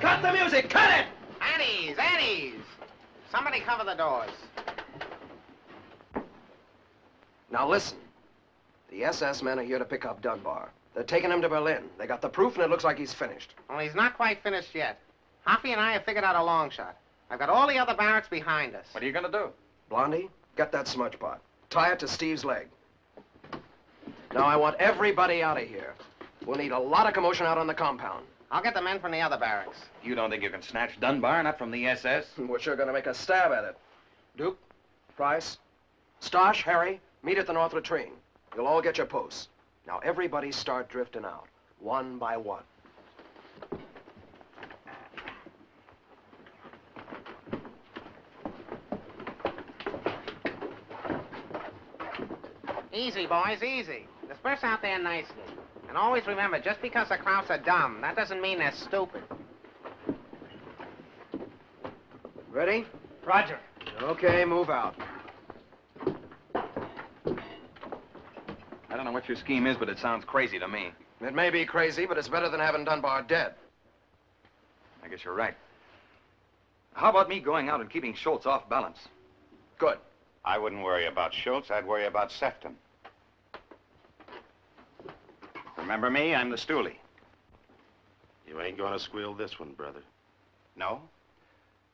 Cut the music! Cut it! Annie's, Annie's! Somebody cover the doors. Now listen. The SS men are here to pick up Dunbar. They're taking him to Berlin. They got the proof, and it looks like he's finished. Well, he's not quite finished yet. Hoffy and I have figured out a long shot. I've got all the other barracks behind us. What are you gonna do? Blondie, get that smudge pot. Tie it to Steve's leg. Now I want everybody out of here. We'll need a lot of commotion out on the compound. I'll get the men from the other barracks. You don't think you can snatch Dunbar, not from the SS? We're sure gonna make a stab at it. Duke, Price, Stosh, Harry, meet at the north latrine. You'll all get your posts. Now everybody start drifting out, one by one. Easy, boys, easy. Disperse out there nicely. And always remember, just because the Krauts are dumb, that doesn't mean they're stupid. Ready? Roger. Okay, move out. I don't know what your scheme is, but it sounds crazy to me. It may be crazy, but it's better than having Dunbar dead. I guess you're right. How about me going out and keeping Schultz off balance? Good. I wouldn't worry about Schultz. I'd worry about Sefton. Remember me? I'm the stoolie. You ain't gonna squeal this one, brother. No?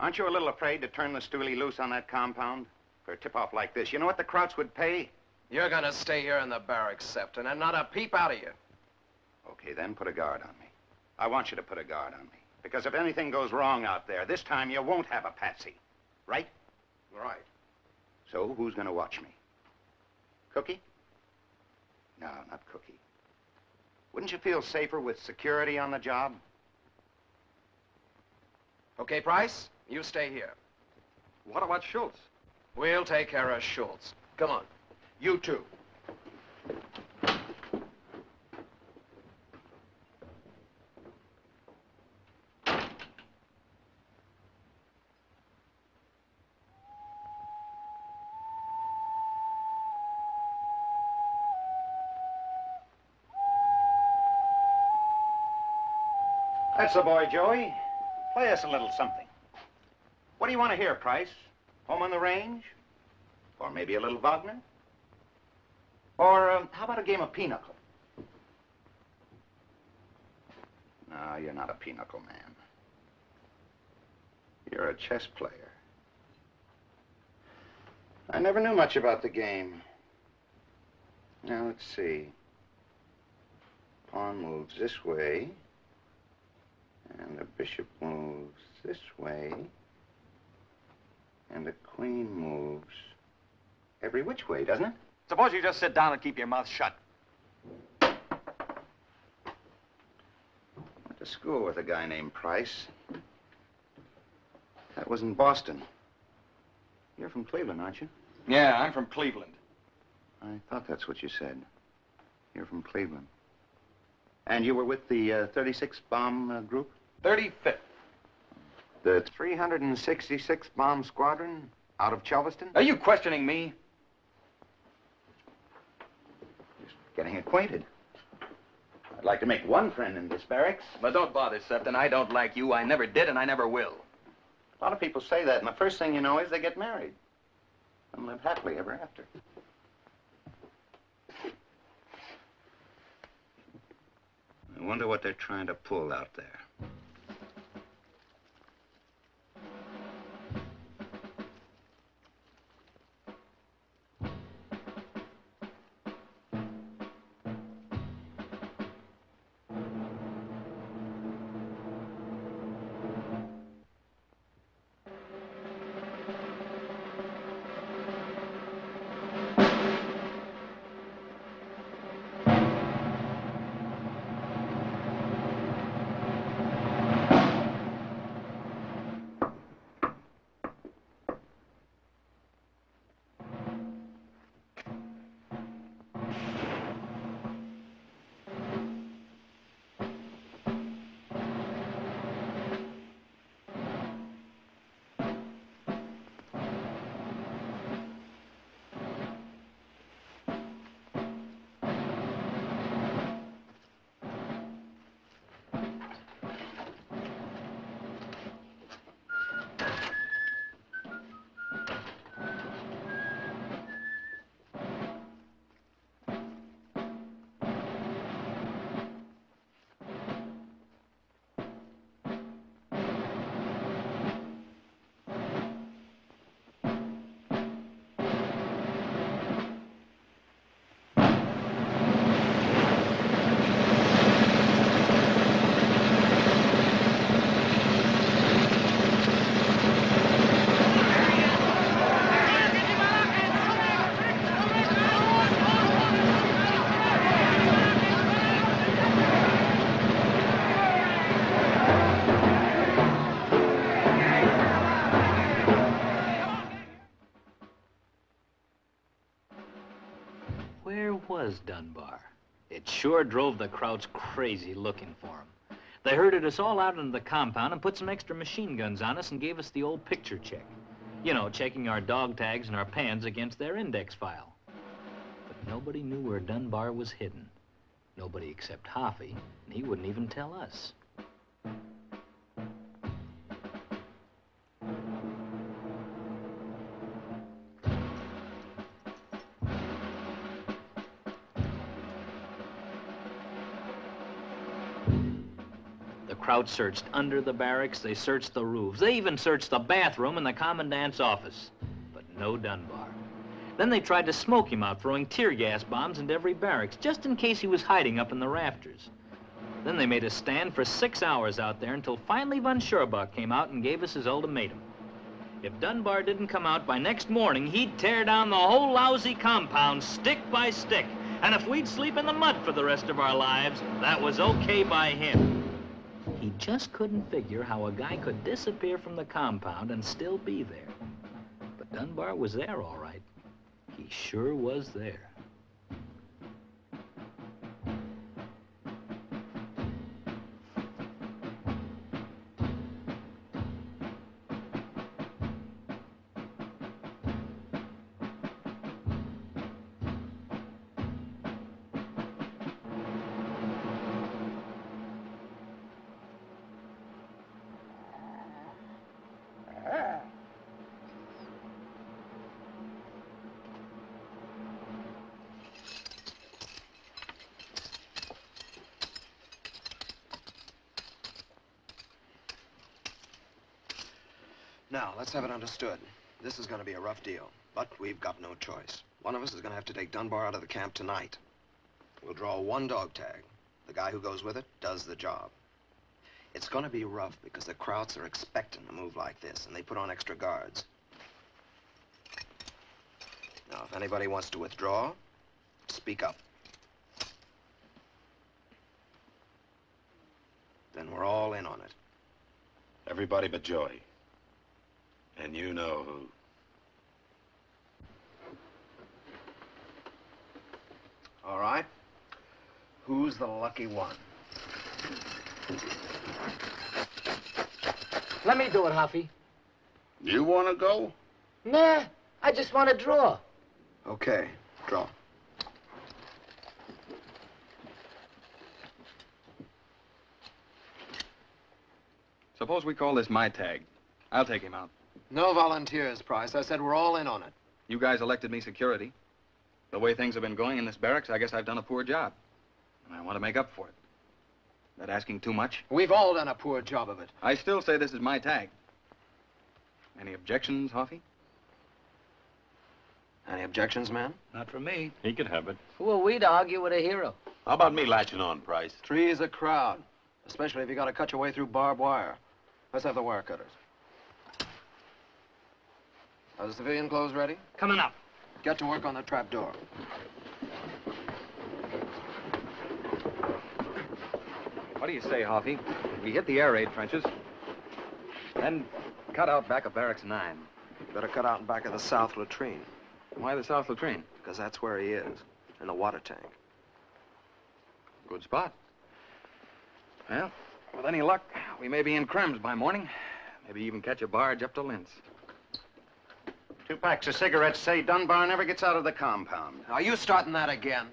Aren't you a little afraid to turn the stoolie loose on that compound? For a tip-off like this, you know what the Krauts would pay? You're gonna stay here in the barracks, Sefton, and not a peep out of you. Okay, then put a guard on me. I want you to put a guard on me. Because if anything goes wrong out there, this time you won't have a patsy. Right? Right. So who's going to watch me? Cookie? No, not Cookie. Wouldn't you feel safer with security on the job? Okay, Price, you stay here. What about Schultz? We'll take care of Schultz. Come on. You too. That's the boy, Joey. Play us a little something. What do you want to hear, Price? Home on the range? Or maybe a little Wagner? Or um, how about a game of pinochle? No, you're not a pinochle man. You're a chess player. I never knew much about the game. Now, let's see. Pawn moves this way. And the bishop moves this way. And the queen moves every which way, doesn't it? Suppose you just sit down and keep your mouth shut. Went to school with a guy named Price. That was in Boston. You're from Cleveland, aren't you? Yeah, I'm from Cleveland. I thought that's what you said. You're from Cleveland. And you were with the uh, 36 bomb uh, group? 35th. The 366 bomb squadron out of Chelveston? Are you questioning me? Getting acquainted. I'd like to make one friend in this barracks. But don't bother, Sefton. I don't like you. I never did, and I never will. A lot of people say that, and the first thing you know is they get married and live happily ever after. I wonder what they're trying to pull out there. Dunbar? It sure drove the Krauts crazy looking for him. They herded us all out into the compound and put some extra machine guns on us and gave us the old picture check. You know, checking our dog tags and our pans against their index file. But nobody knew where Dunbar was hidden. Nobody except Hoffy, and he wouldn't even tell us. Krauts searched under the barracks, they searched the roofs, they even searched the bathroom and the commandant's office. But no Dunbar. Then they tried to smoke him out, throwing tear gas bombs into every barracks, just in case he was hiding up in the rafters. Then they made us stand for six hours out there until finally Von Scherbach came out and gave us his ultimatum. If Dunbar didn't come out by next morning, he'd tear down the whole lousy compound, stick by stick. And if we'd sleep in the mud for the rest of our lives, that was okay by him. Just couldn't figure how a guy could disappear from the compound and still be there. But Dunbar was there, all right. He sure was there. Now, let's have it understood. This is going to be a rough deal, but we've got no choice. One of us is going to have to take Dunbar out of the camp tonight. We'll draw one dog tag. The guy who goes with it does the job. It's going to be rough because the Krauts are expecting a move like this, and they put on extra guards. Now, if anybody wants to withdraw, speak up. Then we're all in on it. Everybody but Joey. And you know who. All right. Who's the lucky one? Let me do it, Hoffy. You want to go? Nah, I just want to draw. Okay, draw. Suppose we call this my tag. I'll take him out. No volunteers, Price. I said we're all in on it. You guys elected me security. The way things have been going in this barracks, I guess I've done a poor job. And I want to make up for it. That asking too much? We've all done a poor job of it. I still say this is my tag. Any objections, Hoffy? Any objections, man? Not from me. He could have it. Who are we to argue with a hero? How about me latching on, Price? Three's a crowd, especially if you got to cut your way through barbed wire. Let's have the wire cutters. Are the civilian clothes ready? Coming up. Get to work on the trap door. What do you say, Hoffy? We hit the air raid trenches, then cut out back of Barracks 9. Better cut out in back of the south latrine. Why the south latrine? Because that's where he is, in the water tank. Good spot. Well, with any luck, we may be in Krems by morning. Maybe even catch a barge up to Linz. Two packs of cigarettes say Dunbar never gets out of the compound. Are you starting that again?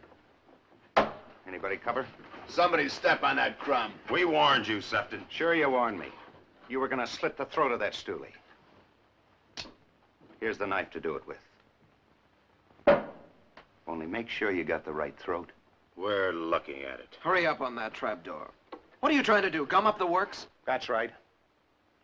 Anybody cover? Somebody step on that crumb. We warned you, Sefton. Sure you warned me. You were gonna slit the throat of that stoolie. Here's the knife to do it with. Only make sure you got the right throat. We're looking at it. Hurry up on that trap door. What are you trying to do? Gum up the works? That's right.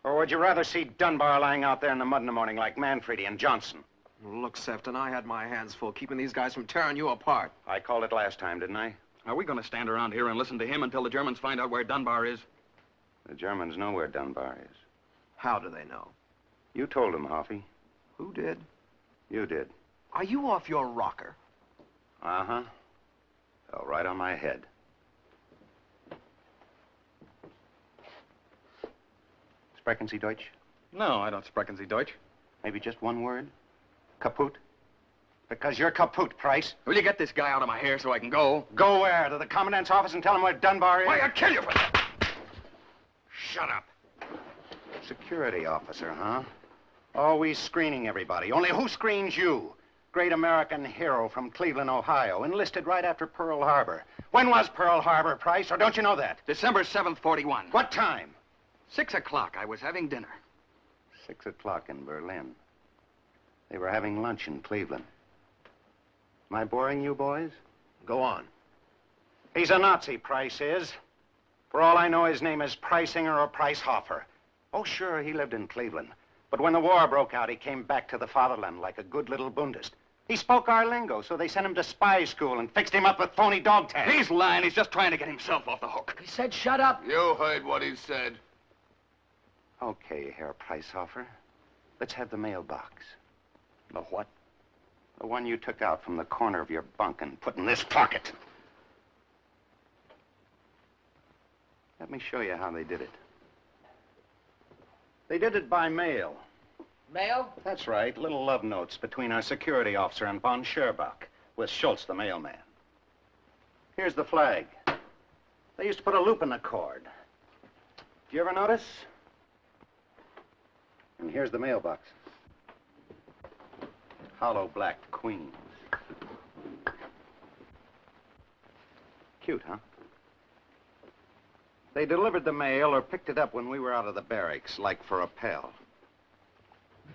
Or would you rather see Dunbar lying out there in the mud in the morning like Manfredi and Johnson? Look, Sefton, I had my hands full keeping these guys from tearing you apart. I called it last time, didn't I? Are we going to stand around here and listen to him until the Germans find out where Dunbar is? The Germans know where Dunbar is. How do they know? You told them, Hoffy. Who did? You did. Are you off your rocker? Uh-huh. Fell right on my head. Sprechen Sie Deutsch? No, I don't sprechen Sie Deutsch. Maybe just one word? Kaput? Because you're kaput, Price. Will you get this guy out of my hair so I can go? Go where? To the commandant's office and tell him where Dunbar is? Why, I'll kill you for that. Shut up. Security officer, huh? Always screening everybody. Only who screens you? Great American hero from Cleveland, Ohio, enlisted right after Pearl Harbor. When was Pearl Harbor, Price, or don't you know that? December 7th, 41. What time? Six o'clock. I was having dinner. Six o'clock in Berlin. They were having lunch in Cleveland. Am I boring you, boys? Go on. He's a Nazi, Price is. For all I know, his name is Preisinger or Preishofer. Oh, sure, he lived in Cleveland. But when the war broke out, he came back to the fatherland like a good little Bundist. He spoke our lingo, so they sent him to spy school and fixed him up with phony dog tags. He's lying. He's just trying to get himself off the hook. He said shut up. You heard what he said. Okay, Herr Preishofer. Let's have the mailbox. The what? The one you took out from the corner of your bunk and put in this pocket. Let me show you how they did it. They did it by mail. Mail? That's right. Little love notes between our security officer and von Scherbach, with Schultz, the mailman. Here's the flag. They used to put a loop in the cord. Do you ever notice? And here's the mailbox. Hollow black queens. Cute, huh? They delivered the mail or picked it up when we were out of the barracks, like for a pal.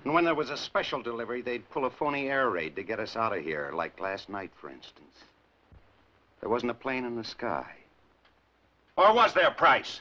And when there was a special delivery, they'd pull a phony air raid to get us out of here, like last night, for instance. There wasn't a plane in the sky. Or was there, Price?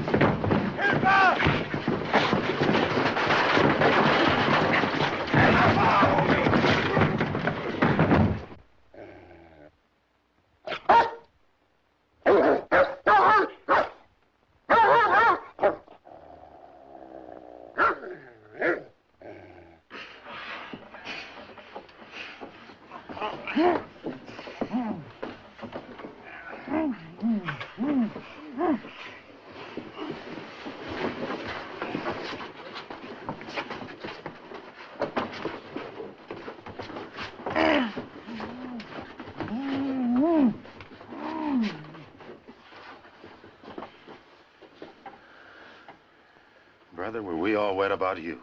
Brother, were we all wet about you?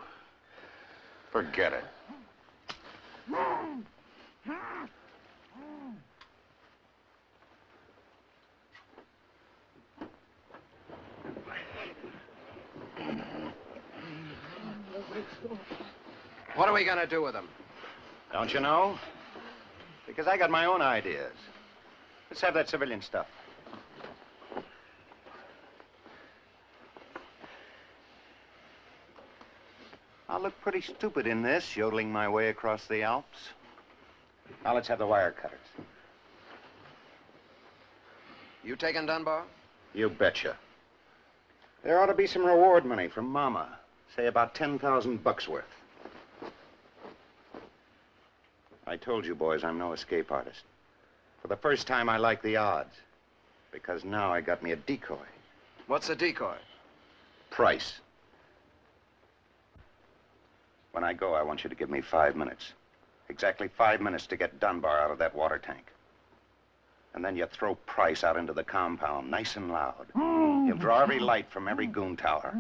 Forget it. What are we gonna do with them? Don't you know? Because I got my own ideas. Let's have that civilian stuff. I'll look pretty stupid in this, yodeling my way across the Alps. Now let's have the wire cutters. You taking Dunbar? You betcha. There ought to be some reward money from Mama. Say about 10,000 bucks worth. I told you boys I'm no escape artist. For the first time, I like the odds. Because now I got me a decoy. What's a decoy? Price. When I go, I want you to give me five minutes. Exactly five minutes to get Dunbar out of that water tank. And then you throw Price out into the compound, nice and loud. You'll draw every light from every goon tower.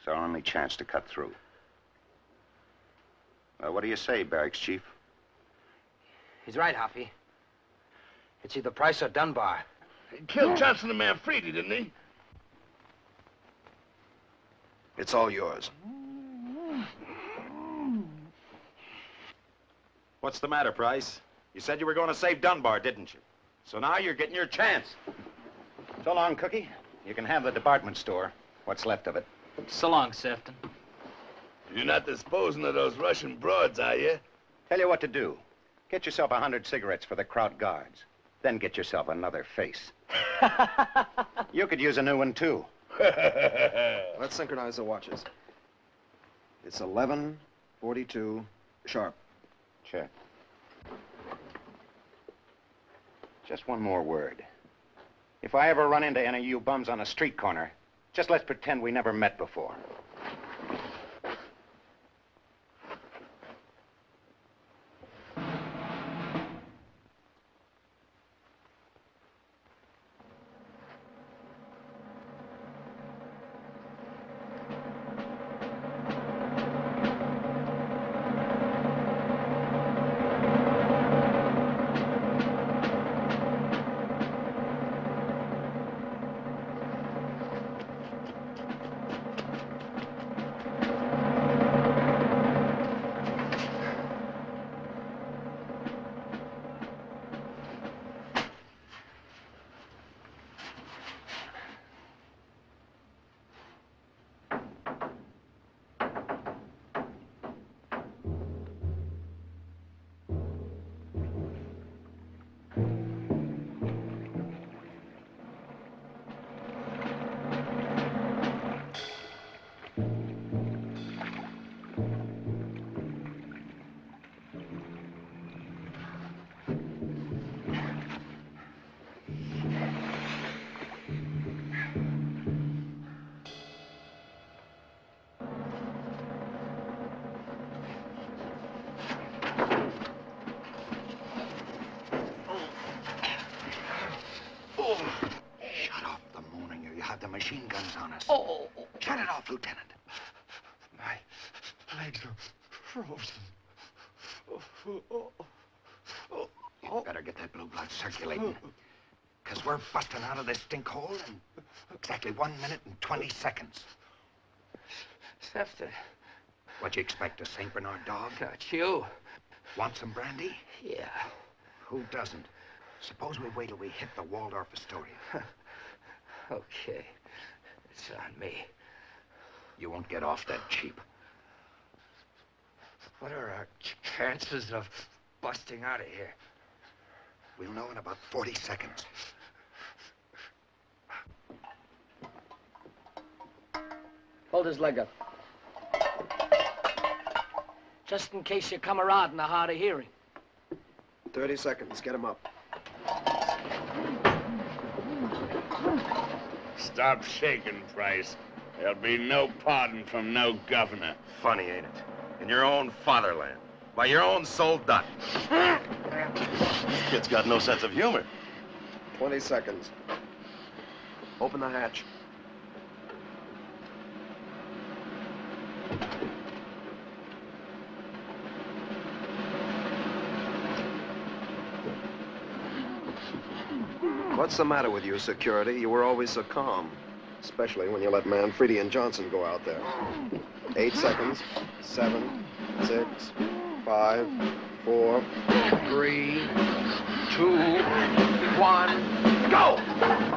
It's our only chance to cut through. Well, what do you say, Barracks Chief? He's right, Hoffy. It's either Price or Dunbar. He killed Johnson and Manfredi, didn't he? It's all yours. Mm-hmm. What's the matter, Price? You said you were going to save Dunbar, didn't you? So now you're getting your chance. So long, Cookie. You can have the department store, what's left of it. So long, Sefton. You're not disposing of those Russian broads, are you? Tell you what to do. Get yourself a hundred cigarettes for the Kraut guards. Then get yourself another face. you could use a new one, too. Let's synchronize the watches. It's 11:42 sharp. Just one more word. If I ever run into any of you bums on a street corner, just let's pretend we never met before. Circulating. Because we're busting out of this stink hole in exactly one minute and 20 seconds. Sefton. Uh, what you expect, a St. Bernard dog? Not you. Want some brandy? Yeah. Who doesn't? Suppose we wait till we hit the Waldorf Astoria. Okay. It's on me. You won't get off that cheap. What are our ch- chances of busting out of here? We'll know in about 40 seconds. Hold his leg up. Just in case you come around in the hard of hearing. 30 seconds. Get him up. Stop shaking, Price. There'll be no pardon from no governor. Funny, ain't it? In your own fatherland. By your own soldat. Kid's got no sense of humor. 20 seconds. Open the hatch. What's the matter with you, security? You were always so calm. Especially when you let Manfredi and Johnson go out there. Eight seconds. Seven, six, five, four, Three, two, one, go!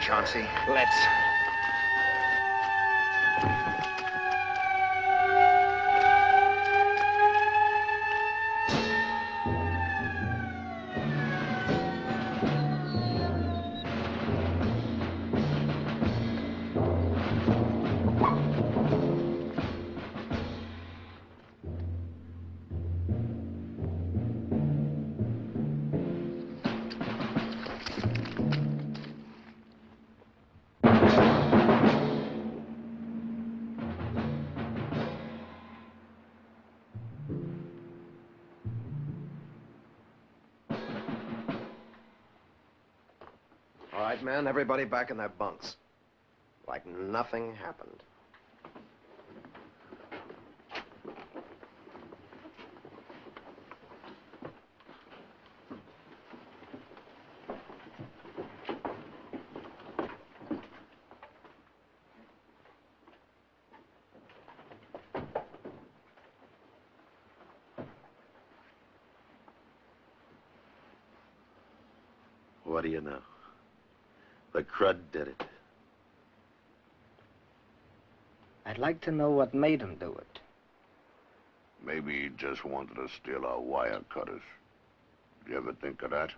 Chauncey. Let's. Everybody back in their bunks. Like nothing happened. What do you know? The crud did it. I'd like to know what made him do it. Maybe he just wanted to steal our wire cutters. Did You ever think of that?